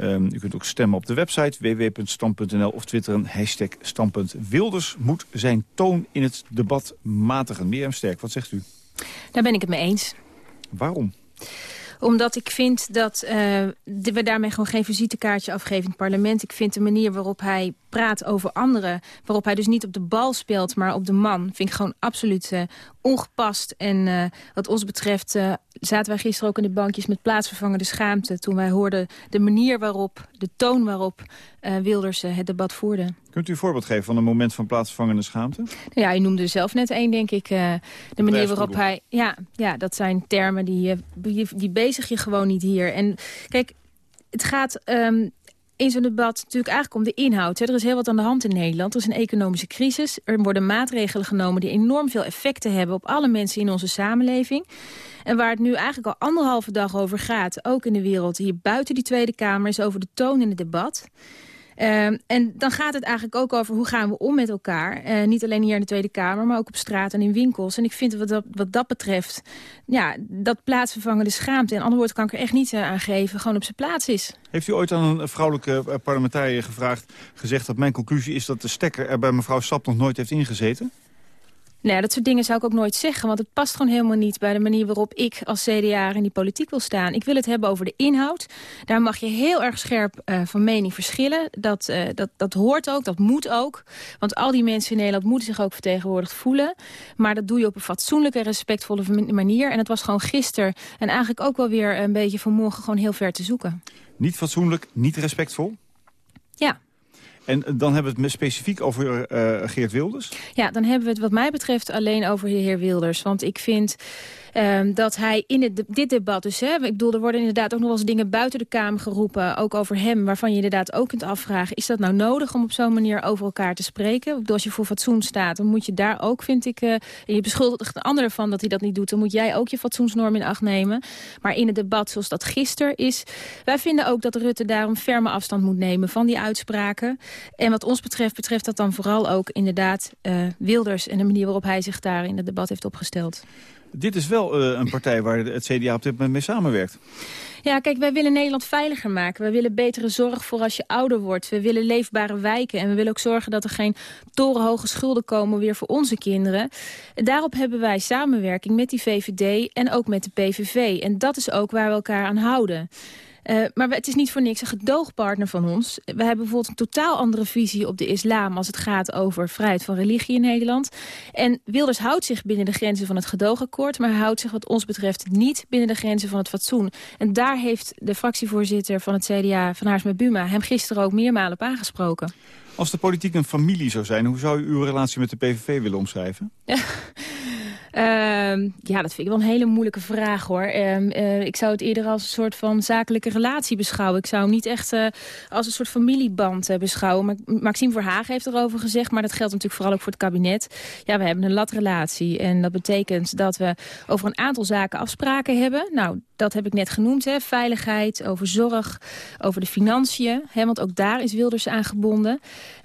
Um, u kunt ook stemmen op de website www.stam.nl of twitteren hashtag standpunt. Wilders moet zijn toon in het debat matigen. Mirjam Sterk, wat zegt u?
Daar ben ik het mee eens.
Waarom?
Omdat ik vind dat uh, we daarmee gewoon geen visitekaartje afgeven in het parlement. Ik vind de manier waarop hij praat over anderen... waarop hij dus niet op de bal speelt, maar op de man... vind ik gewoon absoluut uh, ongepast. En uh, wat ons betreft zaten wij gisteren ook in de bankjes... met plaatsvervangende schaamte toen wij hoorden de manier waarop... de toon waarop Wilders het debat voerde.
Kunt u een voorbeeld geven van een moment van plaatsvervangende schaamte?
Nou ja, je noemde zelf net één, denk ik. de manier waarop hij... Ja, ja, dat zijn termen die, die, die bezig je gewoon niet hier. En kijk, het gaat... Um, in zo'n debat natuurlijk eigenlijk om de inhoud. Er is heel wat aan de hand in Nederland. Er is een economische crisis. Er worden maatregelen genomen die enorm veel effecten hebben... op alle mensen in onze samenleving. En waar het nu eigenlijk al anderhalve dag over gaat... ook in de wereld hier buiten die Tweede Kamer... is over de toon in het debat... Uh, en dan gaat het eigenlijk ook over hoe gaan we om met elkaar. Uh, niet alleen hier in de Tweede Kamer, maar ook op straat en in winkels. En ik vind wat dat, wat dat betreft, ja, dat plaatsvervangende schaamte... en ander woord kan ik er echt niet uh, aan geven, gewoon op zijn plaats is.
Heeft u ooit aan een vrouwelijke parlementariër gevraagd... gezegd dat mijn conclusie is dat de stekker er bij mevrouw Sap nog nooit heeft ingezeten?
Nou, dat soort dingen zou ik ook nooit zeggen, want het past gewoon helemaal niet bij de manier waarop ik als CDA in die politiek wil staan. Ik wil het hebben over de inhoud. Daar mag je heel erg scherp uh, van mening verschillen. Dat, uh, dat, dat hoort ook, dat moet ook. Want al die mensen in Nederland moeten zich ook vertegenwoordigd voelen. Maar dat doe je op een fatsoenlijke, respectvolle manier. En het was gewoon gisteren en eigenlijk ook wel weer een beetje vanmorgen gewoon heel ver te zoeken.
Niet fatsoenlijk, niet respectvol?
Ja.
En dan hebben we het specifiek over uh, Geert Wilders?
Ja, dan hebben we het wat mij betreft alleen over de heer Wilders. Want ik vind um, dat hij in dit debat dus... Hè, ik bedoel, er worden inderdaad ook nog wel eens dingen buiten de Kamer geroepen... ook over hem, waarvan je inderdaad ook kunt afvragen... is dat nou nodig om op zo'n manier over elkaar te spreken? bedoel, als je voor fatsoen staat, dan moet je daar ook, vind ik... En je beschuldigt een ander van dat hij dat niet doet... dan moet jij ook je fatsoensnorm in acht nemen. Maar in het debat zoals dat gisteren is... wij vinden ook dat Rutte daarom ferme afstand moet nemen van die uitspraken. En wat ons betreft, betreft dat dan vooral ook inderdaad uh, Wilders... en de manier waarop hij zich daar in het debat heeft opgesteld.
Dit is wel uh, een partij waar het CDA op dit moment mee samenwerkt.
Ja, kijk, wij willen Nederland veiliger maken. We willen betere zorg voor als je ouder wordt. We willen leefbare wijken. En we willen ook zorgen dat er geen torenhoge schulden komen weer voor onze kinderen. Daarop hebben wij samenwerking met die VVD en ook met de PVV. En dat is ook waar we elkaar aan houden. Uh, maar het is niet voor niks een gedoogpartner van ons. We hebben bijvoorbeeld een totaal andere visie op de islam... als het gaat over vrijheid van religie in Nederland. En Wilders houdt zich binnen de grenzen van het gedoogakkoord... maar houdt zich wat ons betreft niet binnen de grenzen van het fatsoen. En daar heeft de fractievoorzitter van het CDA, Van Haarsma Buma... hem gisteren ook meermalen op aangesproken.
Als de politiek een familie zou zijn... hoe zou u uw relatie met de PVV willen omschrijven?
Uh, ja, dat vind ik wel een hele moeilijke vraag hoor. Uh, uh, ik zou het eerder als een soort van zakelijke relatie beschouwen. Ik zou hem niet echt eh, als een soort familieband eh, beschouwen. Maxime Verhagen heeft erover gezegd, maar dat geldt natuurlijk vooral ook voor het kabinet. Ja, we hebben een latrelatie en dat betekent dat we over een aantal zaken afspraken hebben. Nou, dat heb ik net genoemd, hè. veiligheid, over zorg, over de financiën. Hè, want ook daar is Wilders aangebonden.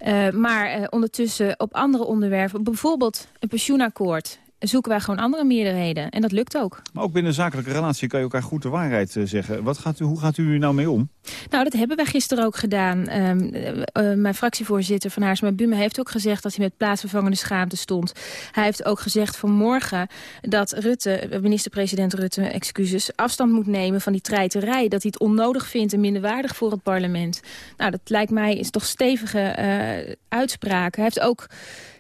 Uh, maar ondertussen op andere onderwerpen, bijvoorbeeld een pensioenakkoord zoeken wij gewoon andere meerderheden. En dat lukt ook.
Maar ook binnen een zakelijke relatie kan je elkaar goed de waarheid uh, zeggen. Wat gaat u, hoe gaat u nou mee om?
Nou, dat hebben wij gisteren ook gedaan. Um, uh, mijn fractievoorzitter Van Haarsma Buma heeft ook gezegd... dat hij met plaatsvervangende schaamte stond. Hij heeft ook gezegd vanmorgen dat Rutte, minister-president Rutte, excuses... afstand moet nemen van die treiterij. Dat hij het onnodig vindt en minderwaardig voor het parlement. Nou, dat lijkt mij is toch stevige uh, uitspraken. Hij heeft ook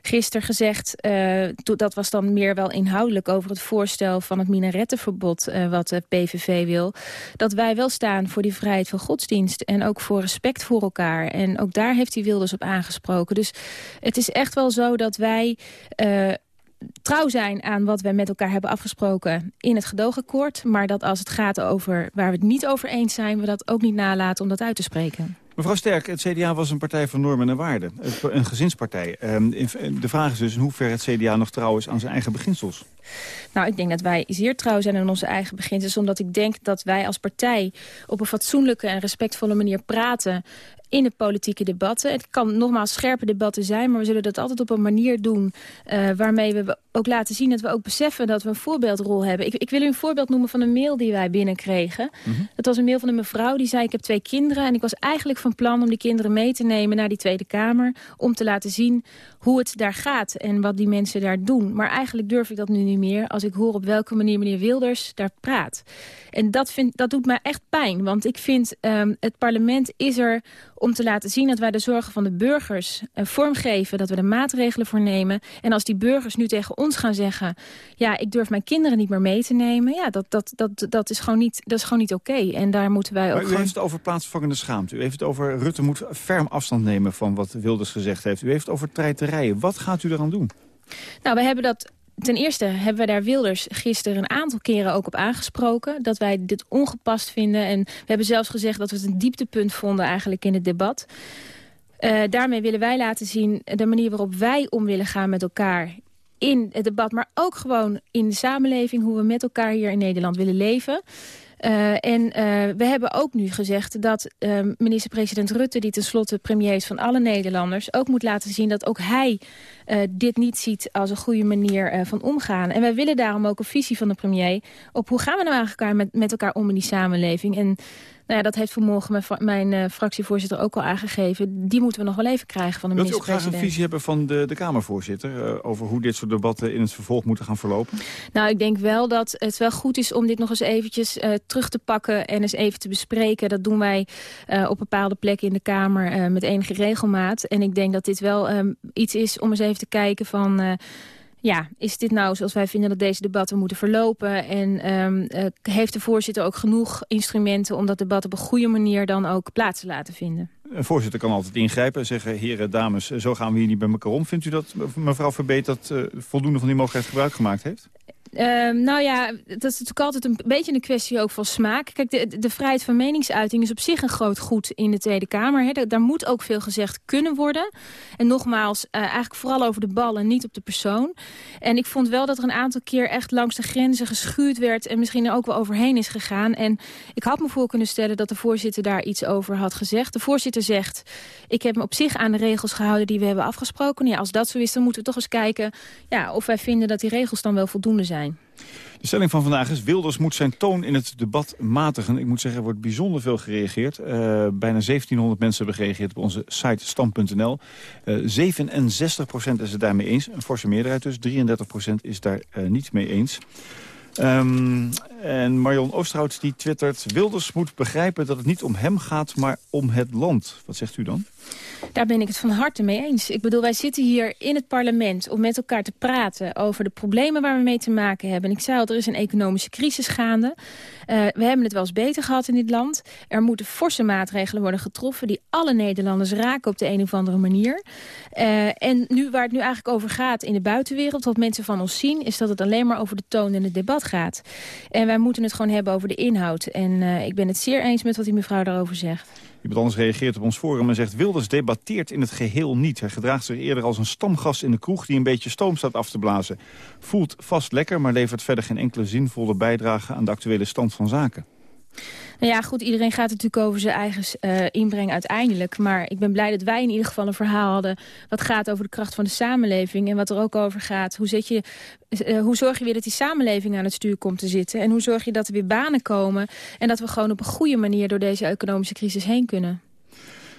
gisteren gezegd, uh, dat was dan meer wel inhoudelijk over het voorstel van het minarettenverbod uh, wat de PVV wil, dat wij wel staan voor die vrijheid van godsdienst en ook voor respect voor elkaar. En ook daar heeft hij Wilders op aangesproken. Dus het is echt wel zo dat wij... Uh, trouw zijn aan wat we met elkaar hebben afgesproken in het gedoogakkoord. Maar dat als het gaat over waar we het niet over eens zijn... we dat ook niet nalaten om dat uit te spreken.
Mevrouw Sterk, het CDA was een partij van normen en waarden. Een gezinspartij. Ehm, de vraag is dus in hoeverre het CDA nog trouw is aan zijn eigen beginsels.
Nou, ik denk dat wij zeer trouw zijn aan onze eigen beginsels. Omdat ik denk dat wij als partij op een fatsoenlijke en respectvolle manier praten in de politieke debatten. Het kan nogmaals scherpe debatten zijn, maar we zullen dat altijd op een manier doen... Uh, waarmee we ook laten zien dat we ook beseffen dat we een voorbeeldrol hebben. Ik, ik wil u een voorbeeld noemen van een mail die wij binnenkregen. Mm Dat was een mail van een mevrouw die zei... ik heb twee kinderen en ik was eigenlijk van plan om die kinderen mee te nemen... naar die Tweede Kamer, om te laten zien hoe het daar gaat... en wat die mensen daar doen. Maar eigenlijk durf ik dat nu niet meer als ik hoor op welke manier meneer Wilders daar praat. En dat, vind, dat doet mij echt pijn, want ik vind um, het parlement is er om te laten zien dat wij de zorgen van de burgers uh, vormgeven, dat we er maatregelen voor nemen. En als die burgers nu tegen ons gaan zeggen, ja, ik durf mijn kinderen niet meer mee te nemen, ja, dat, dat, dat, dat is gewoon niet, dat is gewoon niet oké. En daar moeten wij
maar
ook
u
gewoon...
heeft het over plaatsvangende schaamte. U heeft het over Rutte moet ferm afstand nemen van wat Wilders gezegd heeft. U heeft het over treiterijen. Wat gaat u eraan doen?
Nou, we hebben dat Ten eerste hebben we daar Wilders gisteren een aantal keren ook op aangesproken. Dat wij dit ongepast vinden. En we hebben zelfs gezegd dat we het een dieptepunt vonden eigenlijk in het debat. Uh, daarmee willen wij laten zien de manier waarop wij om willen gaan met elkaar in het debat, maar ook gewoon in de samenleving... hoe we met elkaar hier in Nederland willen leven. Uh, en uh, we hebben ook nu gezegd dat uh, minister-president Rutte... die tenslotte premier is van alle Nederlanders... ook moet laten zien dat ook hij dit niet ziet als een goede manier van omgaan. En wij willen daarom ook een visie van de premier... op hoe gaan we nou eigenlijk met, met elkaar om in die samenleving. En nou ja, dat heeft vanmorgen mijn, mijn uh, fractievoorzitter ook al aangegeven. Die moeten we nog wel even krijgen van de
minister-president.
Wilt
u ook graag een visie hebben van de, de Kamervoorzitter... Uh, over hoe dit soort debatten in het vervolg moeten gaan verlopen?
Nou, ik denk wel dat het wel goed is om dit nog eens eventjes uh, terug te pakken... en eens even te bespreken. Dat doen wij op bepaalde plekken in de Kamer met enige regelmaat. En ik denk dat dit wel um, iets is om eens even te kijken van ja, is dit nou zoals wij vinden dat deze debatten moeten verlopen? En um, uh, heeft de voorzitter ook genoeg instrumenten om dat debat op een goede manier dan ook plaats te laten vinden?
Een voorzitter kan altijd ingrijpen en zeggen, heren, dames, zo gaan we hier niet bij elkaar om. Vindt u dat mevrouw Verbeet dat voldoende van die mogelijkheid gebruik gemaakt heeft?
Um, nou ja, dat is natuurlijk altijd een beetje een kwestie ook van smaak. Kijk, de, de vrijheid van meningsuiting is op zich een groot goed in de Tweede Kamer. Daar moet ook veel gezegd kunnen worden. En nogmaals, uh, eigenlijk vooral over de bal en niet op de persoon. En ik vond wel dat er een aantal keer echt langs de grenzen geschuurd werd... en misschien er ook wel overheen is gegaan. En ik had me voor kunnen stellen dat de voorzitter daar iets over had gezegd. De voorzitter zegt, ik heb me op zich aan de regels gehouden die we hebben afgesproken. Ja, als dat zo is, dan moeten we toch eens kijken ja, of wij vinden dat die regels dan wel voldoende zijn.
De stelling van vandaag is... Wilders moet zijn toon in het debat matigen. Ik moet zeggen, er wordt bijzonder veel gereageerd. Uh, bijna 1700 mensen hebben gereageerd op onze site stam.nl. Uh, 67% is het daarmee eens. Een forse meerderheid dus. 33% is daar uh, niet mee eens. Um, en Marion Oosterhout die twittert... Wilders moet begrijpen dat het niet om hem gaat, maar om het land. Wat zegt u dan?
Daar ben ik het van harte mee eens. Ik bedoel, wij zitten hier in het parlement om met elkaar te praten... over de problemen waar we mee te maken hebben. En ik zei al, er is een economische crisis gaande. Uh, we hebben het wel eens beter gehad in dit land. Er moeten forse maatregelen worden getroffen... die alle Nederlanders raken op de een of andere manier. Uh, en nu, waar het nu eigenlijk over gaat in de buitenwereld... wat mensen van ons zien, is dat het alleen maar over de toon en het debat gaat. En wij moeten het gewoon hebben over de inhoud. En uh, ik ben het zeer eens met wat die mevrouw daarover zegt.
Iemand anders reageert op ons forum en zegt... Wilders debatteert in het geheel niet. Hij gedraagt zich eerder als een stamgast in de kroeg... die een beetje stoom staat af te blazen. Voelt vast lekker, maar levert verder geen enkele zinvolle bijdrage... aan de actuele stand van zaken.
Nou ja, goed, iedereen gaat natuurlijk over zijn eigen uh, inbreng uiteindelijk. Maar ik ben blij dat wij in ieder geval een verhaal hadden... wat gaat over de kracht van de samenleving. En wat er ook over gaat, hoe, zet je, uh, hoe zorg je weer dat die samenleving aan het stuur komt te zitten? En hoe zorg je dat er weer banen komen? En dat we gewoon op een goede manier door deze economische crisis heen kunnen?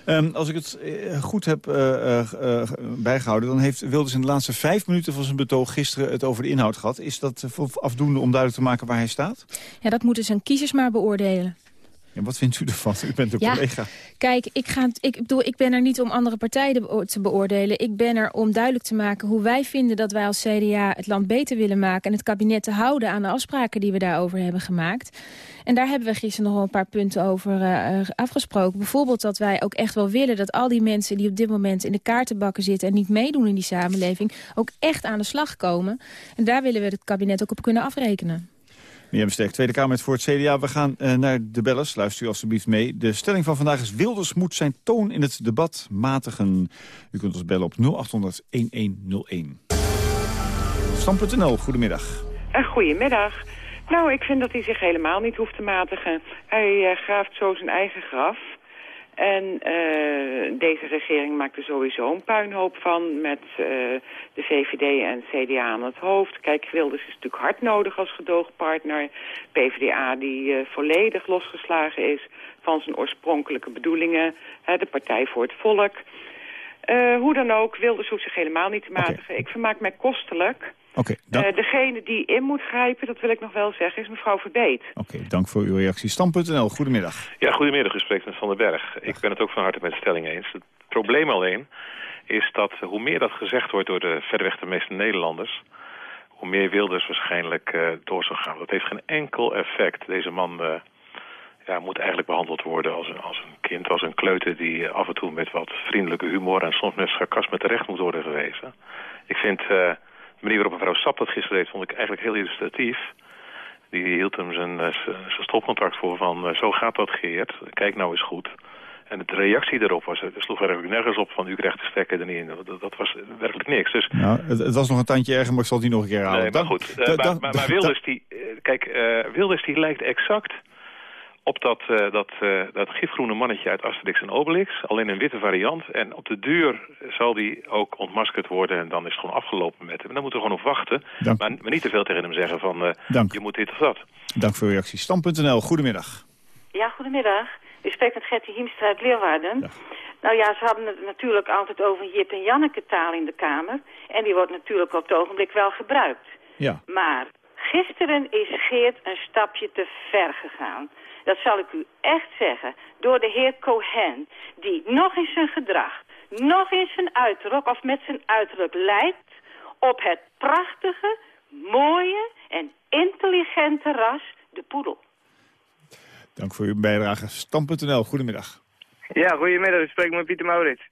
Um, als ik het uh, goed heb uh, uh, bijgehouden... dan heeft Wilders in de laatste vijf minuten van zijn betoog gisteren het over de inhoud gehad. Is dat afdoende om duidelijk te maken waar hij staat?
Ja, dat moeten zijn kiezers maar beoordelen.
Ja, wat vindt u ervan? U bent een
ja,
collega.
Kijk, ik, ga, ik, bedoel, ik ben er niet om andere partijen te beoordelen. Ik ben er om duidelijk te maken hoe wij vinden dat wij als CDA het land beter willen maken... en het kabinet te houden aan de afspraken die we daarover hebben gemaakt. En daar hebben we gisteren nog wel een paar punten over uh, afgesproken. Bijvoorbeeld dat wij ook echt wel willen dat al die mensen die op dit moment in de kaartenbakken zitten... en niet meedoen in die samenleving, ook echt aan de slag komen. En daar willen we het kabinet ook op kunnen afrekenen.
Mirjam Sterk, Tweede Kamer voor het CDA. We gaan uh, naar de bellers. Luister u alstublieft mee. De stelling van vandaag is Wilders moet zijn toon in het debat matigen. U kunt ons bellen op 0800-1101. Stam.nl, goedemiddag.
Uh, goedemiddag. Nou, ik vind dat hij zich helemaal niet hoeft te matigen. Hij uh, graaft zo zijn eigen graf. En uh, deze regering maakt er sowieso een puinhoop van met uh, de VVD en CDA aan het hoofd. Kijk, Wilders is natuurlijk hard nodig als gedoogpartner. PvdA die uh, volledig losgeslagen is van zijn oorspronkelijke bedoelingen. Hè, de Partij voor het Volk. hoe dan ook, Wilders hoeft zich helemaal niet te matigen. Okay. Ik vermaak mij kostelijk.
Oké.
Okay, degene die in moet grijpen, dat wil ik nog wel zeggen, is mevrouw Verbeet.
Oké, okay, dank voor uw reactie. Stam.nl, goedemiddag.
Ja, goedemiddag, u spreekt met Van den Berg. Ik ben het ook van harte met de stelling eens. Het probleem alleen is dat hoe meer dat gezegd wordt door de verreweg de meeste Nederlanders... hoe meer Wilders waarschijnlijk uh, door zal gaan. Dat heeft geen enkel effect. Deze man uh, ja, moet eigenlijk behandeld worden als een, als een kind, als een kleuter... die af en toe met wat vriendelijke humor en soms met sarcasme terecht moet worden gewezen. Ik vind... De manier waarop mevrouw Sap dat gisteren deed, vond ik eigenlijk heel illustratief. Die hield hem zijn, zijn stopcontact voor van, uh, zo gaat dat Geert, kijk nou eens goed. En de reactie daarop was, er sloeg werkelijk nergens op van u krijgt de stekker er niet in. Dat, dat was werkelijk niks. Dus,
nou, het, het, was nog een tandje erger, maar ik zal het niet nog een keer halen.
Nee, maar goed. Maar, maar, maar Wilders, die, uh, kijk, Wilders die lijkt exact op dat, uh, dat, uh, dat gifgroene mannetje uit Asterix en Obelix. Alleen een witte variant. En op de duur zal die ook ontmaskerd worden. En dan is het gewoon afgelopen met hem. En dan moeten we gewoon op wachten. Maar, maar, niet te veel tegen hem zeggen van uh, je moet dit of dat.
Dank voor uw reactie. Stam.nl, goedemiddag.
Ja, goedemiddag. U spreekt met Gertie Hiemstra uit Leeuwarden. Ja. Nou ja, ze hadden het natuurlijk altijd over Jip en Janneke taal in de Kamer. En die wordt natuurlijk op het ogenblik wel gebruikt.
Ja.
Maar gisteren is Geert een stapje te ver gegaan dat zal ik u echt zeggen, door de heer Cohen, die nog in zijn gedrag, nog in zijn uiterlijk of met zijn uiterlijk lijkt op het prachtige, mooie en intelligente ras, de poedel.
Dank voor uw bijdrage. Stam.nl, goedemiddag.
Ja, goedemiddag. Ik spreek met Pieter Maurits.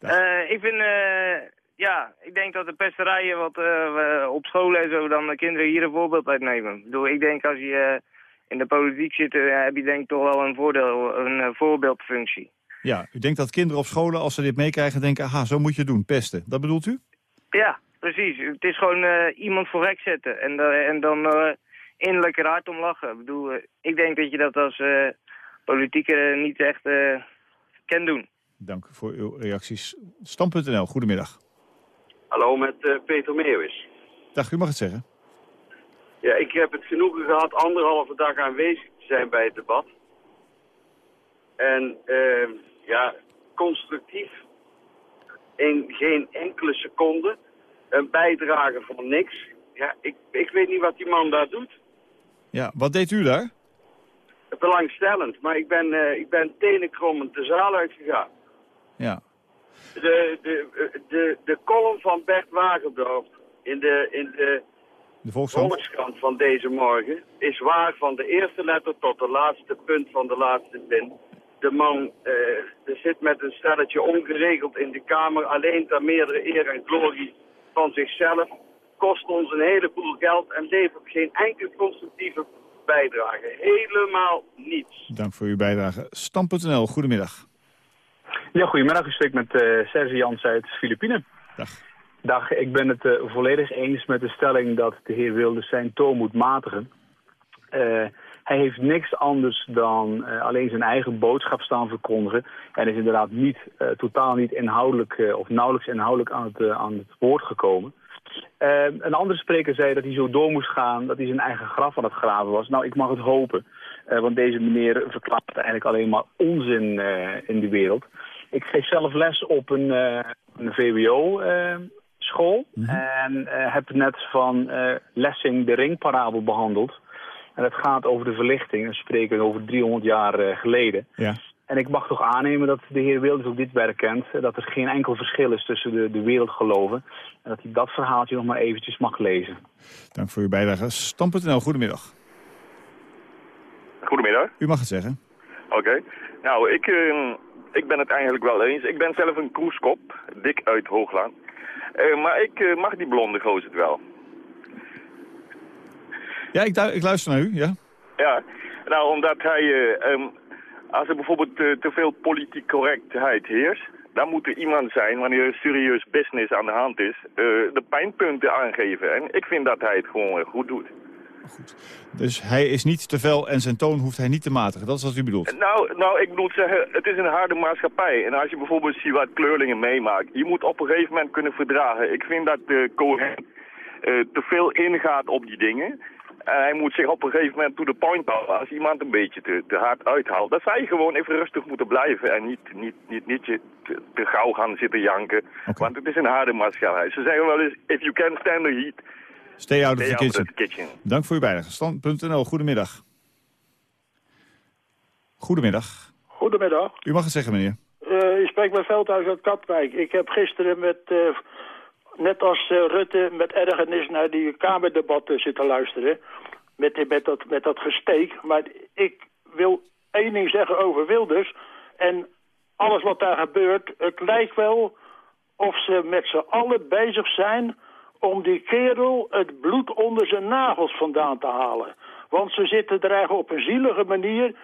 Uh, ik vind, uh, ja, ik denk dat de pesterijen wat uh, op school en zo, dan de kinderen hier een voorbeeld uit nemen. Ik bedoel, ik denk als je in de politiek zitten, heb je denk ik toch wel een, voordeel, een uh, voorbeeldfunctie.
Ja, u denkt dat kinderen op scholen, als ze dit meekrijgen, denken... aha, zo moet je het doen, pesten. Dat bedoelt u?
Ja, precies. Het is gewoon uh, iemand voor gek zetten en, uh, en dan innerlijk er hard om lachen. Ik bedoel, ik denk dat je dat als politieker niet echt kan doen.
Dank voor uw reacties. Stam.nl, goedemiddag.
Hallo, met Peter Meeuwis.
Dag, u mag het zeggen.
Ja, ik heb het genoegen gehad anderhalve dag aanwezig te zijn bij het debat. En uh, ja, constructief, in geen enkele seconde, een bijdrage van niks. Ja, ik, ik weet niet wat die man daar doet.
Ja, wat deed u daar?
Belangstellend, maar ik ben, uh, ik ben tenenkrommend de zaal uitgegaan.
Ja.
De, de, de, de column van Bert Wagendorp in de, in de
de Volkskrant.
Volkskrant van deze morgen is waar van de eerste letter tot de laatste punt van de laatste zin. De man uh, er zit met een stelletje ongeregeld in de Kamer, alleen ter meerdere eer en glorie van zichzelf. Kost ons een heleboel geld en levert geen enkele constructieve bijdrage. Helemaal niets.
Dank voor uw bijdrage. Stam.nl, goedemiddag.
Ja, goedemiddag. U spreekt met uh, Serge Jans uit Filipijnen.
Dag.
Dag, ik ben het uh, volledig eens met de stelling dat de heer Wilders zijn toon moet matigen. Uh, hij heeft niks anders dan uh, alleen zijn eigen boodschap staan verkondigen. En is inderdaad niet, totaal niet inhoudelijk of nauwelijks inhoudelijk aan het, aan het woord gekomen. een andere spreker zei dat hij zo door moest gaan, dat hij zijn eigen graf aan het graven was. Nou, ik mag het hopen, want deze meneer verklaart eigenlijk alleen maar onzin in de wereld. Ik geef zelf les op een, een VWO school. Mm -hmm. En uh, heb net van uh, Lessing de ringparabel behandeld. En het gaat over de verlichting. We spreken over 300 jaar uh, geleden.
Ja.
En ik mag toch aannemen dat de heer Wilders ook dit werk kent. Dat er geen enkel verschil is tussen de, de wereldgeloven. En dat hij dat verhaaltje nog maar eventjes mag lezen.
Dank voor uw bijdrage. Stam.nl, goedemiddag.
Goedemiddag.
U mag het zeggen.
Oké. Okay. Nou, ik, ik ben het eigenlijk wel eens. Ik ben zelf een kroeskop, dik uit Hoogland. Uh, maar ik uh, mag die blonde gozer het wel.
Ja, ik, ik luister naar u, ja.
Ja, nou, omdat hij... Uh, um, als er bijvoorbeeld te veel politiek correctheid heerst... dan moet er iemand zijn, wanneer er serieus business aan de hand is... De pijnpunten aangeven. En ik vind dat hij het gewoon goed doet.
Goed. Dus hij is niet te fel en zijn toon hoeft hij niet te matigen. Dat is wat u bedoelt?
Nou, nou, ik bedoel zeggen, het is een harde maatschappij. En als je bijvoorbeeld ziet wat kleurlingen meemaakt... je moet op een gegeven moment kunnen verdragen. Ik vind dat de Cohen uh, te veel ingaat op die dingen... En hij moet zich op een gegeven moment to the point houden. Als iemand een beetje te, te hard uithaalt, dan zou je gewoon even rustig moeten blijven. En niet, niet, niet, niet te gauw gaan zitten janken. Want het is een harde maatschappij. Ze zeggen wel eens, if you can stand the heat,
Stay out, of, the kitchen. kitchen. Dank voor uw bijdrage. Stand.nl, goedemiddag. Goedemiddag.
Goedemiddag.
U mag het zeggen, meneer.
Uh, u spreekt met Veldhuis uit Katwijk. Ik heb gisteren met, uh, net als uh, Rutte, met ergernis naar die Kamerdebatten zitten luisteren. Met, met, dat, met dat gesteek. Maar ik wil één ding zeggen over Wilders. En alles wat daar gebeurt, het lijkt wel of ze met z'n allen bezig zijn om die kerel het bloed onder zijn nagels vandaan te halen. Want ze zitten er eigenlijk op een zielige manier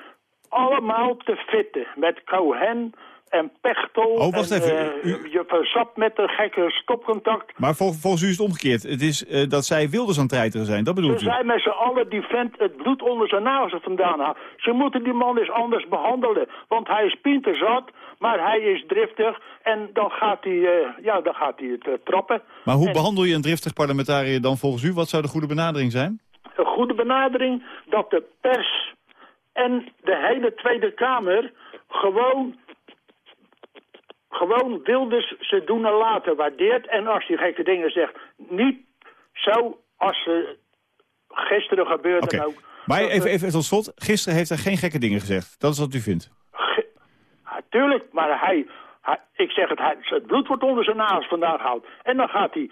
allemaal te fitten. Met Cohen en Pechtel.
Oh, wacht
en,
even.
Uh, je verzat met een gekke stopcontact.
Maar vol, volgens u is het omgekeerd. Het is uh, dat zij Wilders aan het treiteren zijn, dat bedoelt
ze
u?
Ze zijn met z'n allen die vent het bloed onder zijn nagels vandaan halen. Ze moeten die man eens anders behandelen. Want hij is pinterzat, maar hij is driftig. En dan gaat hij, uh, ja, dan gaat hij het trappen.
Maar hoe
en...
behandel je een driftig parlementariër dan volgens u? Wat zou de goede benadering zijn?
Een goede benadering dat de pers en de hele Tweede Kamer gewoon gewoon Wilders ze doen en laten waardeert. En als hij gekke dingen zegt, niet zo als ze gisteren gebeurde
okay.
ook.
Maar even, even tot slot, gisteren heeft hij geen gekke dingen gezegd. Dat is wat u vindt?
Tuurlijk, maar hij, hij, ik zeg het, hij, het bloed wordt onder zijn nagels vandaan gehaald. En dan gaat hij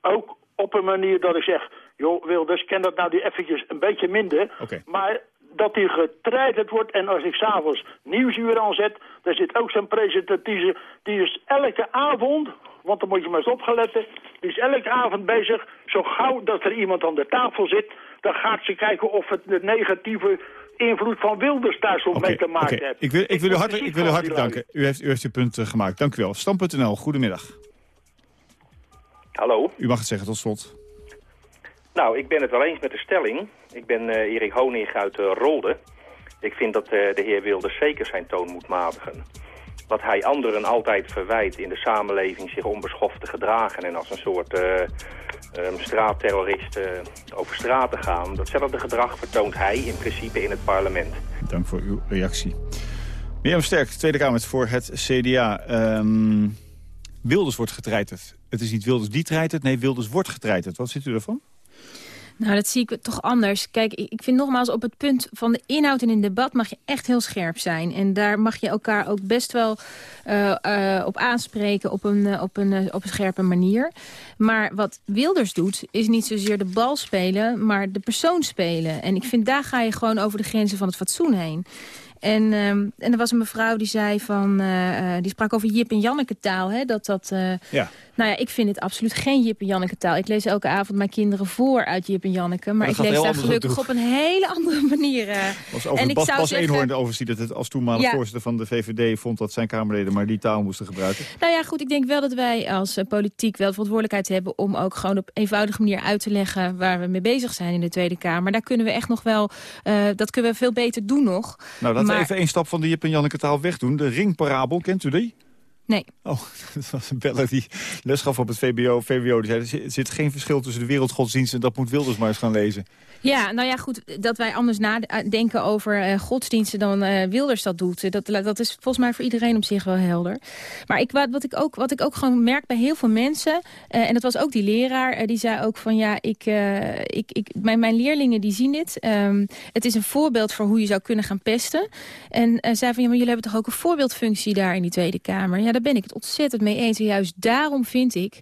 ook op een manier dat ik zeg... joh, Wilders, ken dat nou die eventjes een beetje minder.
Okay.
Maar dat hij getreiterd wordt. En als ik s'avonds Nieuwsuur aanzet, daar zit ook zo'n presentatrice. Die is elke avond, want dan moet je maar eens opgeletten. Die is elke avond bezig, zo gauw dat er iemand aan de tafel zit. Dan gaat ze kijken of het de negatieve invloed van Wilders daar soms
okay,
mee te maken
okay.
heeft.
Ik wil, ik wil u hartelijk, ik wil u hartelijk danken. U heeft, u heeft uw punt uh, gemaakt. Dank u wel. Stam.nl, goedemiddag.
Hallo.
U mag het zeggen, tot slot.
Nou, ik ben het wel eens met de stelling. Ik ben uh, Erik Honig uit uh, Rolde. Ik vind dat uh, de heer Wilders zeker zijn toon moet matigen. Wat hij anderen altijd verwijt in de samenleving zich onbeschoft te gedragen... en als een soort um, straatterrorist over straat te gaan... datzelfde gedrag vertoont hij in principe in het parlement.
Dank voor uw reactie. Mirjam Sterk, Tweede Kamer voor het CDA. Um, Wilders wordt getreiterd. Het is niet Wilders die treitert, nee, Wilders wordt getreiterd. Wat vindt u ervan?
Nou, dat zie ik toch anders. Kijk, ik vind nogmaals op het punt van de inhoud in een debat mag je echt heel scherp zijn. En daar mag je elkaar ook best wel uh, uh, op aanspreken op een, uh, op, een, op een scherpe manier. Maar wat Wilders doet, is niet zozeer de bal spelen, maar de persoon spelen. En ik vind daar ga je gewoon over de grenzen van het fatsoen heen. En, um, en er was een mevrouw die zei van, die sprak over Jip en Janneke taal. Hè, dat dat,
ja.
Nou ja, ik vind het absoluut geen Jip en Janneke taal. Ik lees elke avond mijn kinderen voor uit Jip en Janneke. Maar, maar ik lees daar gelukkig op een hele andere manier. Uh,
was over en ik Bas, zou Bas zeggen... Eenhoorn over dat het als toenmalig ja. voorzitter van de VVD vond dat zijn Kamerleden maar die taal moesten gebruiken.
Nou ja, goed, ik denk wel dat wij als uh, politiek wel de verantwoordelijkheid hebben om ook gewoon op eenvoudige manier uit te leggen waar we mee bezig zijn in de Tweede Kamer. Daar kunnen we echt nog wel, uh, dat kunnen we veel beter doen nog.
Nou, laten maar... we even één stap van de Jip en Janneke taal wegdoen. De ringparabel, kent u die?
Nee.
Oh, dat was een beller die les gaf op het VBO. VWO die zei, er zit geen verschil tussen de wereldgodsdienst... en dat moet Wilders maar eens gaan lezen.
Ja, nou ja, goed, dat wij anders nadenken over uh, godsdiensten dan uh, Wilders dat doet. Dat, dat is volgens mij voor iedereen op zich wel helder. Maar ik, wat, ik ook, wat ik ook gewoon merk bij heel veel mensen... Uh, en dat was ook die leraar, die zei ook van... ja, ik, ik, ik, mijn, mijn leerlingen die zien dit. Um, het is een voorbeeld voor hoe je zou kunnen gaan pesten. En zei van, ja, maar jullie hebben toch ook een voorbeeldfunctie daar in die Tweede Kamer? Ja, daar ben ik het ontzettend mee eens. En juist daarom vind ik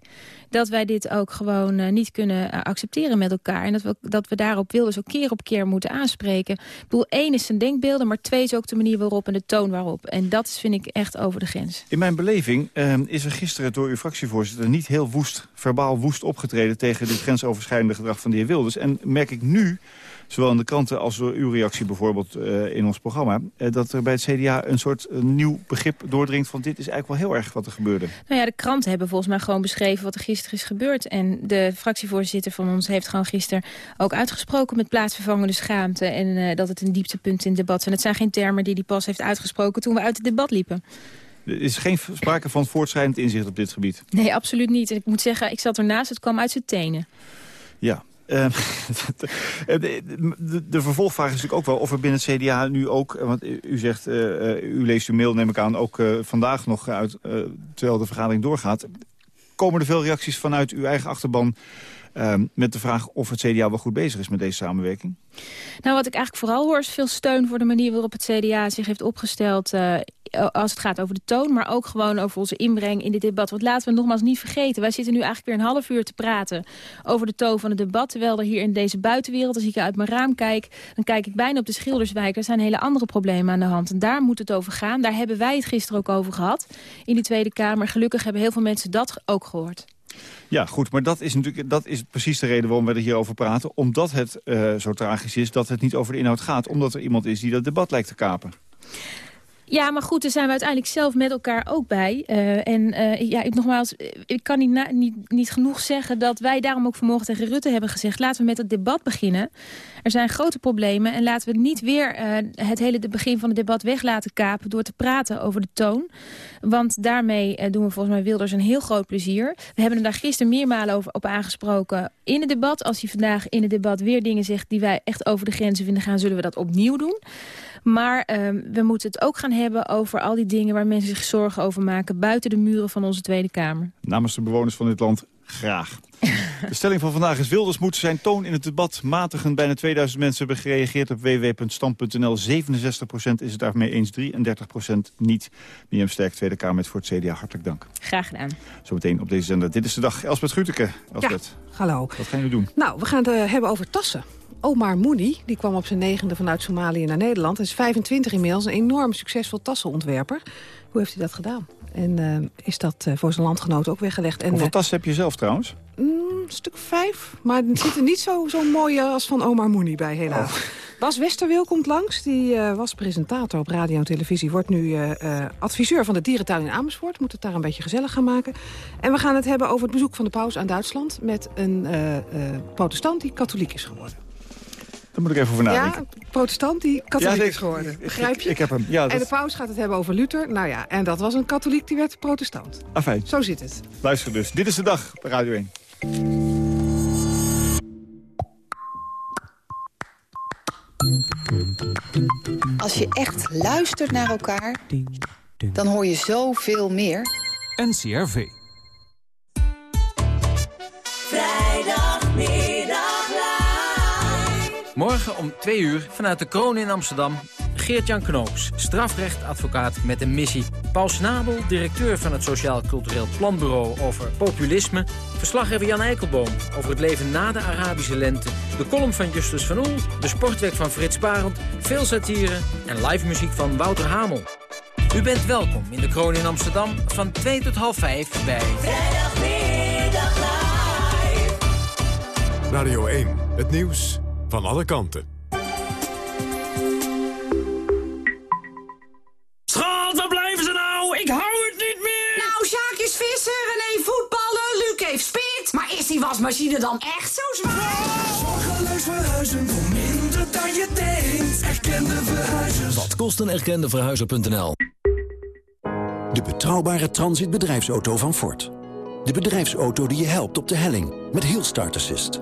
dat wij dit ook gewoon eh, niet kunnen eh, accepteren met elkaar. En dat we, dat we daarop Wilders ook keer op keer moeten aanspreken. Ik bedoel, één is zijn denkbeelden, maar twee is ook de manier waarop en de toon waarop. En dat vind ik echt over de grens.
In mijn beleving ehm, is er gisteren door uw fractievoorzitter niet heel woest, verbaal woest opgetreden tegen dit grensoverschrijdende gedrag van de heer Wilders. En merk ik nu zowel in de kranten als door uw reactie bijvoorbeeld uh, in ons programma... Uh, dat er bij het CDA een soort uh, nieuw begrip doordringt van dit is eigenlijk wel heel erg wat er gebeurde.
Nou ja, de kranten hebben volgens mij gewoon beschreven wat er gisteren is gebeurd. En de fractievoorzitter van ons heeft gewoon gisteren ook uitgesproken met plaatsvervangende schaamte... en dat het een dieptepunt in het debat is. En het zijn geen termen die hij pas heeft uitgesproken toen we uit het debat liepen.
Er is geen sprake van voortschrijdend inzicht op dit gebied?
Nee, absoluut niet. Ik moet zeggen, ik zat ernaast, het kwam uit zijn tenen.
Ja, de, de, de, vervolgvraag is natuurlijk ook wel of er binnen het CDA nu ook... want u zegt, uh, u leest uw mail, neem ik aan, ook vandaag nog uit... terwijl de vergadering doorgaat. Komen er veel reacties vanuit uw eigen achterban... met de vraag of het CDA wel goed bezig is met deze samenwerking?
Nou, wat ik eigenlijk vooral hoor is veel steun voor de manier waarop het CDA zich heeft opgesteld als het gaat over de toon, maar ook gewoon over onze inbreng in dit debat. Want laten we nogmaals niet vergeten, wij zitten nu eigenlijk weer een half uur te praten over de toon van het debat. Terwijl er hier in deze buitenwereld, als ik uit mijn raam kijk, dan kijk ik bijna op de Schilderswijk. Er zijn hele andere problemen aan de hand. En daar moet het over gaan. Daar hebben wij het gisteren ook over gehad in de Tweede Kamer. Gelukkig hebben heel veel mensen dat ook gehoord.
Ja, goed, maar dat is natuurlijk dat is precies de reden waarom we er hier over praten. Omdat het uh, zo tragisch is dat het niet over de inhoud gaat. Omdat er iemand is die dat debat lijkt te kapen.
Ja, maar goed, daar zijn we uiteindelijk zelf met elkaar ook bij. Uh, en uh, ja, ik, nogmaals, ik kan niet, niet, niet genoeg zeggen dat wij daarom ook vanmorgen tegen Rutte hebben gezegd... laten we met het debat beginnen. Er zijn grote problemen en laten we niet weer het hele begin van het debat weg laten kapen... door te praten over de toon. Want daarmee doen we volgens mij Wilders een heel groot plezier. We hebben er daar gisteren meermalen over, op aangesproken in het debat. Als hij vandaag in het debat weer dingen zegt die wij echt over de grenzen vinden gaan... zullen we dat opnieuw doen. Maar uh, we moeten het ook gaan hebben over al die dingen... waar mensen zich zorgen over maken... buiten de muren van onze Tweede Kamer.
Namens de bewoners van dit land graag. De stelling van vandaag is Wilders moet zijn toon in het debat matigen. Bijna 2000 mensen hebben gereageerd op www.stand.nl. 67% is het daarmee eens, 33% niet. Mirjam Sterk, Tweede Kamer voor het CDA. Hartelijk dank.
Graag gedaan.
Zometeen op deze zender. Dit is de dag. Elspeth Guteke. Elspeth,
ja, hallo.
Wat gaan jullie doen?
Nou, we gaan het hebben over tassen. Omar Mooney, die kwam op zijn negende vanuit Somalië naar Nederland. Hij is 25 inmiddels, een enorm succesvol tassenontwerper. Hoe heeft hij dat gedaan? En uh, is dat uh, voor zijn landgenoten ook weggelegd? En,
Hoeveel tassen heb je zelf trouwens?
Mm, een stuk vijf, maar er zitten niet zo, zo mooie als van Omar Mooney bij, helaas. Oh. Bas Westerwil komt langs, die uh, was presentator op radio en televisie... wordt nu adviseur van de dierentuin in Amersfoort. Moet het daar een beetje gezellig gaan maken. En we gaan het hebben over het bezoek van de paus aan Duitsland... met een protestant die katholiek is geworden.
Daar moet ik even over nadenken.
Ja, protestant die katholiek ja, is geworden. Begrijp je?
Ik, heb hem. Ja, dat...
En de paus gaat het hebben over Luther. Nou ja, en dat was een katholiek die werd protestant.
Afijn.
Zo zit het.
Luister dus. Dit is de dag bij Radio 1.
Als je echt luistert naar elkaar, dan hoor je zoveel meer.
NCRV. Morgen om 2 uur vanuit de Kroon in Amsterdam... Geert-Jan Knoops, strafrechtadvocaat met een missie. Paul Snabel, directeur van het Sociaal Cultureel Planbureau over populisme. Verslaggever Jan Eikelboom over het leven na de Arabische lente. De column van Justus van Oel, de sportweek van Frits Barend... veel satire en live muziek van Wouter Hamel. U bent welkom in de Kroon in Amsterdam van 2 tot half 5 bij...
Vrijdagmiddag live. Radio 1, het nieuws van alle kanten.
Schat, waar blijven ze nou? Ik hou het niet meer!
Nou, Sjaak is vissen, René voetballen, Luc heeft spit. Maar is die wasmachine dan echt zo zwaar?
Zorgeloos verhuizen voor minder dan je denkt. Erkende verhuizers.
Wat kost een erkende verhuizer.nl?
De betrouwbare transitbedrijfsauto van Ford. De bedrijfsauto die je helpt op de helling met Hill Start Assist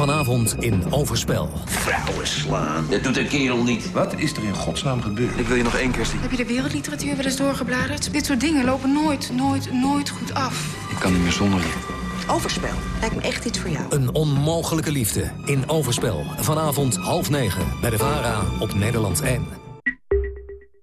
Vanavond in Overspel.
Vrouwen slaan. Dat doet een kerel niet.
Wat is er in godsnaam gebeurd? Ik wil je nog één keer zien.
Heb je de wereldliteratuur wel eens doorgebladerd? Dit soort dingen lopen nooit, nooit, nooit goed af.
Ik kan niet meer zonder je.
Overspel. Lijkt me echt iets voor jou.
Een onmogelijke liefde in Overspel. Vanavond half negen bij de VARA op Nederland 1.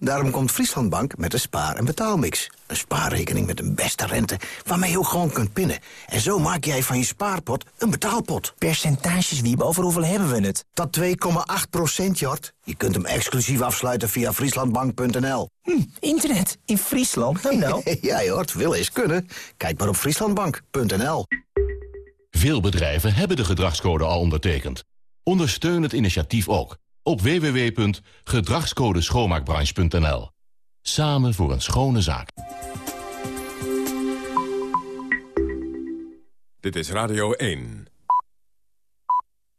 Daarom komt Frieslandbank met een spaar- en betaalmix. Een spaarrekening met een beste rente, waarmee je ook gewoon kunt pinnen. En zo maak jij van je spaarpot een betaalpot.
Percentages, Wiebe, over hoeveel hebben we het?
Dat 2,8 procent, Jort. Je kunt hem exclusief afsluiten via frieslandbank.nl.
Hm, internet in Friesland? Nou, nou.
ja, Jort, wil eens kunnen. Kijk maar op frieslandbank.nl.
Veel bedrijven hebben de gedragscode al ondertekend. Ondersteun het initiatief ook op www.gedragscodeschoonmaakbranche.nl. Samen voor een schone zaak.
Dit is Radio 1.